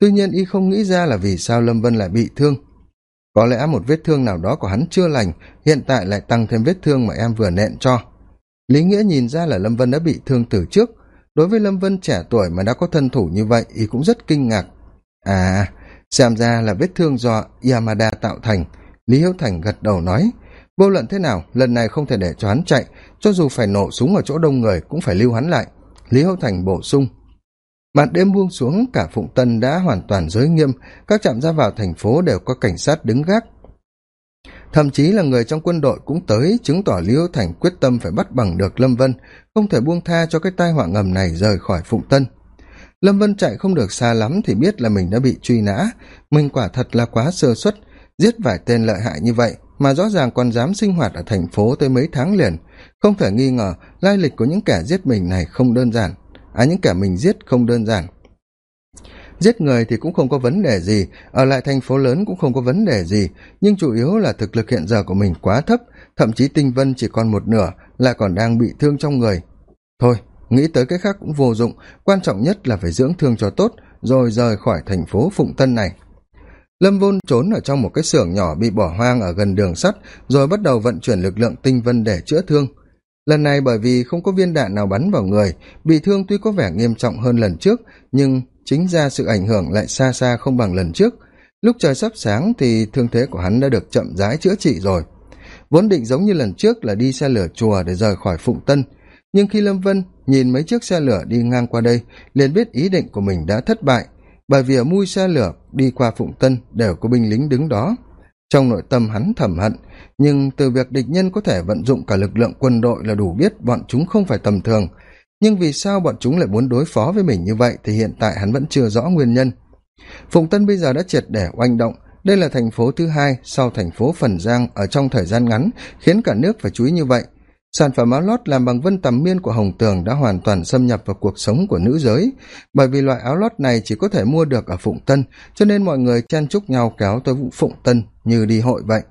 Tuy nhiên y không nghĩ ra là vì sao lâm vân lại bị thương. Có lẽ một vết thương nào đó của hắn chưa lành, hiện tại lại tăng thêm vết thương mà em vừa nện cho. Lý nghĩa nhìn ra là lâm vân đã bị thương từ trước. Đối với lâm vân trẻ tuổi mà đã có thân thủ như vậy, y cũng rất kinh ngạc. À xem ra là vết thương do yamada tạo thành. Lý hiếu thành gật đầu nói vô luận thế nào, lần này không thể để cho hắn chạy, cho dù phải nổ súng ở chỗ đông người cũng phải lưu hắn lại. Lý hữu thành bổ sung. Màn đêm buông xuống, cả phụng tân đã hoàn toàn giới nghiêm, các trạm ra vào thành phố đều có cảnh sát đứng gác. Thậm chí là người trong quân đội cũng tới chứng tỏ lý hữu thành quyết tâm phải bắt bằng được lâm vân, không thể buông tha cho cái tai họa ngầm này rời khỏi phụng tân. Lâm vân chạy không được xa lắm thì biết là mình đã bị truy nã, mình quả thật là quá sơ suất, giết vài tên lợi hại như vậy mà rõ ràng còn dám sinh hoạt ở thành phố tới mấy tháng liền. Không thể nghi ngờ, lai lịch của những kẻ giết mình này không đơn giản. À những kẻ mình giết không đơn giản. Giết người thì cũng không có vấn đề gì, ở lại thành phố lớn cũng không có vấn đề gì. Nhưng chủ yếu là thực lực hiện giờ của mình quá thấp, thậm chí tinh vân chỉ còn một nửa là còn đang bị thương trong người. Thôi, nghĩ tới cái khác cũng vô dụng, quan trọng nhất là phải dưỡng thương cho tốt, rồi rời khỏi thành phố phụng tân này lâm vôn trốn ở trong một cái xưởng nhỏ bị bỏ hoang ở gần đường sắt, rồi bắt đầu vận chuyển lực lượng tinh vân để chữa thương. Lần này bởi vì không có viên đạn nào bắn vào người, bị thương tuy có vẻ nghiêm trọng hơn lần trước, nhưng chính ra sự ảnh hưởng lại xa xa không bằng lần trước. Lúc trời sắp sáng thì thương thế của hắn đã được chậm rãi chữa trị rồi. Vốn định giống như lần trước là đi xe lửa chùa để rời khỏi phụng tân, nhưng khi lâm vân nhìn mấy chiếc xe lửa đi ngang qua đây, liền biết ý định của mình đã thất bại bởi vì ở mui xe lửa đi qua phụng tân đều có binh lính đứng đó. Trong nội tâm hắn thầm hận, nhưng từ việc địch nhân có thể vận dụng cả lực lượng quân đội là đủ biết bọn chúng không phải tầm thường. Nhưng vì sao bọn chúng lại muốn đối phó với mình như vậy thì hiện tại hắn vẫn chưa rõ nguyên nhân. Phụng tân bây giờ đã triệt để oanh động. Đây là thành phố thứ hai sau thành phố phần giang ở trong thời gian ngắn, khiến cả nước phải chú ý như vậy sản phẩm áo lót làm bằng vân tầm miên của hồng tường đã hoàn toàn xâm nhập vào cuộc sống của nữ giới. Bởi vì loại áo lót này chỉ có thể mua được ở phụng tân, cho nên mọi người chen chúc nhau kéo tới vụ phụng tân như đi hội vậy.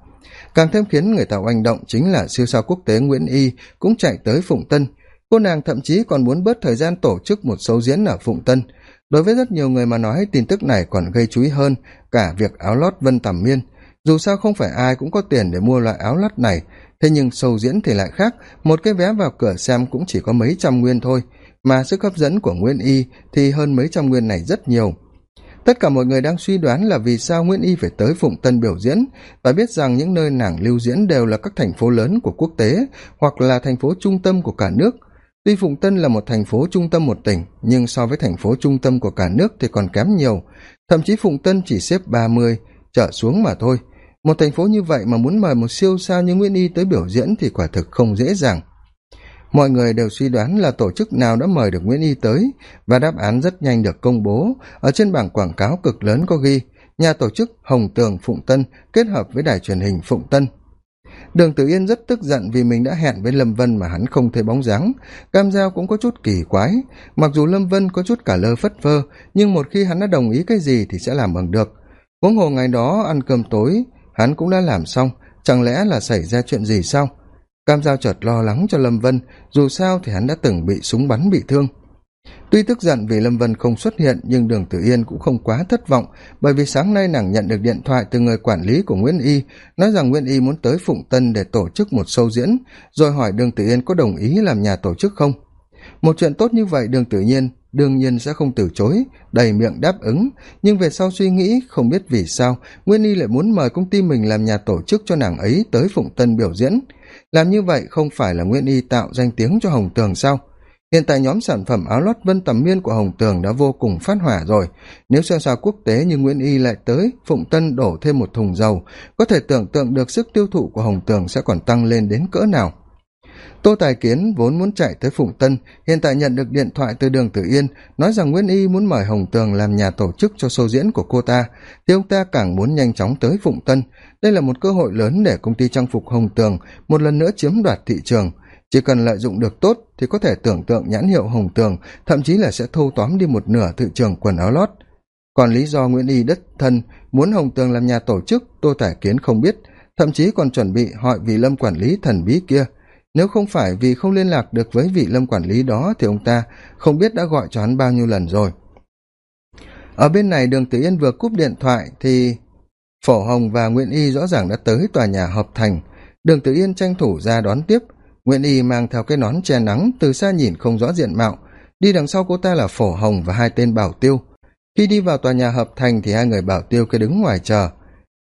Càng thêm khiến người ta oanh động chính là siêu sao quốc tế nguyễn y cũng chạy tới phụng tân. Cô nàng thậm chí còn muốn bớt thời gian tổ chức một số diễn ở phụng tân. Đối với rất nhiều người mà nói, tin tức này còn gây chú ý hơn cả việc áo lót vân tầm miên. Dù sao không phải ai cũng có tiền để mua loại áo lót này thế nhưng sâu diễn thì lại khác. Một cái vé vào cửa xem cũng chỉ có mấy trăm nguyên thôi. Mà sức hấp dẫn của nguyễn y thì hơn mấy trăm nguyên này rất nhiều. Tất cả mọi người đang suy đoán là vì sao nguyễn y phải tới phụng tân biểu diễn. Và biết rằng những nơi nàng lưu diễn đều là các thành phố lớn của quốc tế hoặc là thành phố trung tâm của cả nước. Tuy phụng tân là một thành phố trung tâm một tỉnh, nhưng so với thành phố trung tâm của cả nước thì còn kém nhiều. Thậm chí phụng tân chỉ xếp ba mươi, trở xuống mà thôi một thành phố như vậy mà muốn mời một siêu sao như nguyễn y tới biểu diễn thì quả thực không dễ dàng. Mọi người đều suy đoán là tổ chức nào đã mời được nguyễn y tới và đáp án rất nhanh được công bố. Ở trên bảng quảng cáo cực lớn có ghi, nhà tổ chức hồng tường phụng tân kết hợp với đài truyền hình phụng tân. Đường tử yên rất tức giận vì mình đã hẹn với lâm vân mà hắn không thấy bóng dáng. Cam giao cũng có chút kỳ quái. Mặc dù lâm vân có chút cả lơ phất phơ, nhưng một khi hắn đã đồng ý cái gì thì sẽ làm bằng được. Huống hồ ngày đó ăn cơm tối hắn cũng đã làm xong, chẳng lẽ là xảy ra chuyện gì sao? Cam giao chợt lo lắng cho lâm vân, dù sao thì hắn đã từng bị súng bắn bị thương. Tuy tức giận vì lâm vân không xuất hiện, nhưng đường tử yên cũng không quá thất vọng, bởi vì sáng nay nàng nhận được điện thoại từ người quản lý của nguyễn y, nói rằng nguyễn y muốn tới phụng tân để tổ chức một show diễn, rồi hỏi đường tử yên có đồng ý làm nhà tổ chức không. Một chuyện tốt như vậy, đường tử nhiên đương nhiên sẽ không từ chối, đầy miệng đáp ứng. Nhưng về sau suy nghĩ, không biết vì sao, nguyên y lại muốn mời công ty mình làm nhà tổ chức cho nàng ấy tới phụng tân biểu diễn. Làm như vậy không phải là nguyên y tạo danh tiếng cho hồng tường sao? Hiện tại nhóm sản phẩm áo lót vân tầm miên của hồng tường đã vô cùng phát hỏa rồi. Nếu xa xa quốc tế như nguyễn y lại tới phụng tân đổ thêm một thùng dầu, có thể tưởng tượng được sức tiêu thụ của hồng tường sẽ còn tăng lên đến cỡ nào tô tài kiến vốn muốn chạy tới phụng tân, hiện tại nhận được điện thoại từ đường tử yên, nói rằng nguyễn y muốn mời hồng tường làm nhà tổ chức cho show diễn của cô ta. Thì ông ta càng muốn nhanh chóng tới phụng tân. Đây là một cơ hội lớn để công ty trang phục hồng tường một lần nữa chiếm đoạt thị trường. Chỉ cần lợi dụng được tốt thì có thể tưởng tượng nhãn hiệu hồng tường, thậm chí là sẽ thâu tóm đi một nửa thị trường quần áo lót. Còn lý do nguyễn y đất thân muốn hồng tường làm nhà tổ chức, tô tài kiến không biết, thậm chí còn chuẩn bị hỏi vị lâm quản lý thần bí kia nếu không phải vì không liên lạc được với vị lâm quản lý đó thì ông ta không biết đã gọi cho hắn bao nhiêu lần rồi. Ở bên này đường tử yên vừa cúp điện thoại thì phổ hồng và nguyễn y rõ ràng đã tới tòa nhà hợp thành. Đường tử yên tranh thủ ra đón tiếp. Nguyễn y mang theo cái nón che nắng, từ xa nhìn không rõ diện mạo. Đi đằng sau cô ta là phổ hồng và hai tên bảo tiêu. Khi đi vào tòa nhà hợp thành thì hai người bảo tiêu cứ đứng ngoài chờ.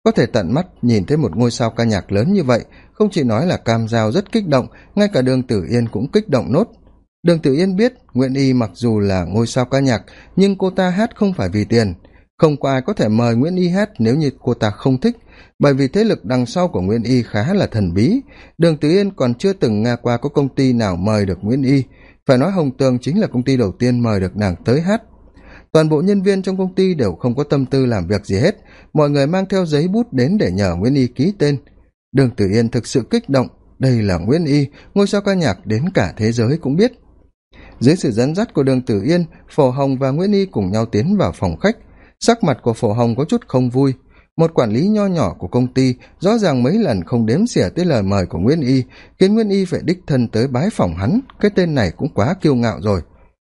Có thể tận mắt nhìn thấy một ngôi sao ca nhạc lớn như vậy không chỉ nói là cam giao rất kích động, ngay cả đường tử yên cũng kích động nốt. Đường tử yên biết nguyễn y mặc dù là ngôi sao ca nhạc, nhưng cô ta hát không phải vì tiền. Không có ai có thể mời nguyễn y hát nếu như cô ta không thích, bởi vì thế lực đằng sau của nguyễn y khá là thần bí. Đường tử yên còn chưa từng nghe qua có công ty nào mời được nguyễn y. Phải nói hồng tường chính là công ty đầu tiên mời được nàng tới hát. Toàn bộ nhân viên trong công ty đều không có tâm tư làm việc gì hết. Mọi người mang theo giấy bút đến để nhờ nguyễn y ký tên đường tử yên thực sự kích động, đây là nguyễn y, ngôi sao ca nhạc đến cả thế giới cũng biết. Dưới sự dẫn dắt của đường tử yên, phổ hồng và nguyễn y cùng nhau tiến vào phòng khách. Sắc mặt của phổ hồng có chút không vui. Một quản lý nho nhỏ của công ty rõ ràng mấy lần không đếm xỉa tới lời mời của nguyễn y, khiến nguyễn y phải đích thân tới bái phòng hắn. Cái tên này cũng quá kiêu ngạo rồi.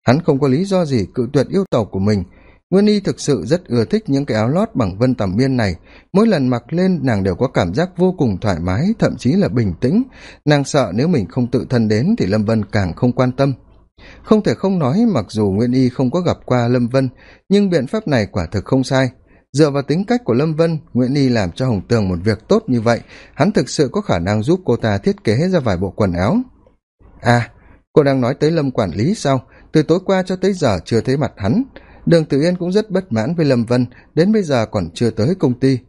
Hắn không có lý do gì cự tuyệt yêu cầu của mình nguyên y thực sự rất ưa thích những cái áo lót bằng vân tầm miên này. Mỗi lần mặc lên, nàng đều có cảm giác vô cùng thoải mái, thậm chí là bình tĩnh. Nàng sợ nếu mình không tự thân đến thì lâm vân càng không quan tâm. Không thể không nói, mặc dù nguyên y không có gặp qua lâm vân, nhưng biện pháp này quả thực không sai. Dựa vào tính cách của lâm vân nguyễn y làm cho hồng tường một việc tốt như vậy. Hắn thực sự có khả năng giúp cô ta thiết kế ra vài bộ quần áo. À cô đang nói tới lâm quản lý sao? Từ tối qua cho tới giờ chưa thấy mặt hắn đường tử yên cũng rất bất mãn với lâm vân, đến bây giờ còn chưa tới công ty.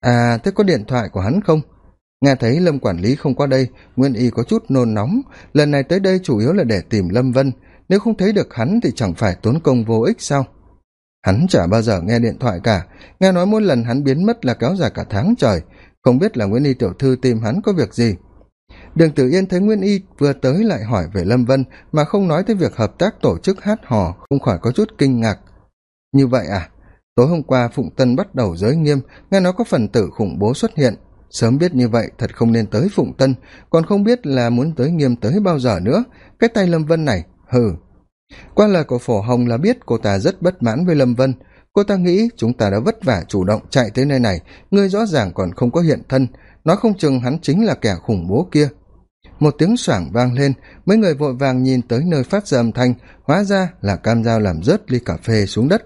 À thế có điện thoại của hắn không? Nghe thấy lâm quản lý không qua đây, nguyên y có chút nôn nóng. Lần này tới đây chủ yếu là để tìm lâm vân. Nếu không thấy được hắn thì chẳng phải tốn công vô ích sao? Hắn chả bao giờ nghe điện thoại cả. Nghe nói mỗi lần hắn biến mất là kéo dài cả tháng trời. Không biết là nguyễn y tiểu thư tìm hắn có việc gì đường tử yên thấy nguyên y vừa tới lại hỏi về lâm vân, mà không nói tới việc hợp tác tổ chức hát hò, không khỏi có chút kinh ngạc. Như vậy à? Tối hôm qua phụng tân bắt đầu giới nghiêm, nghe nói có phần tử khủng bố xuất hiện. Sớm biết như vậy, thật không nên tới phụng tân, còn không biết là muốn tới nghiêm tới bao giờ nữa. Cái tay lâm vân này, hừ. Qua lời của phổ hồng là biết cô ta rất bất mãn với lâm vân. Cô ta nghĩ chúng ta đã vất vả chủ động chạy tới nơi này ngươi rõ ràng còn không có hiện thân nói không chừng hắn chính là kẻ khủng bố kia. Một tiếng xoảng vang lên, mấy người vội vàng nhìn tới nơi phát ra âm thanh, hóa ra là cam dao làm rớt ly cà phê xuống đất.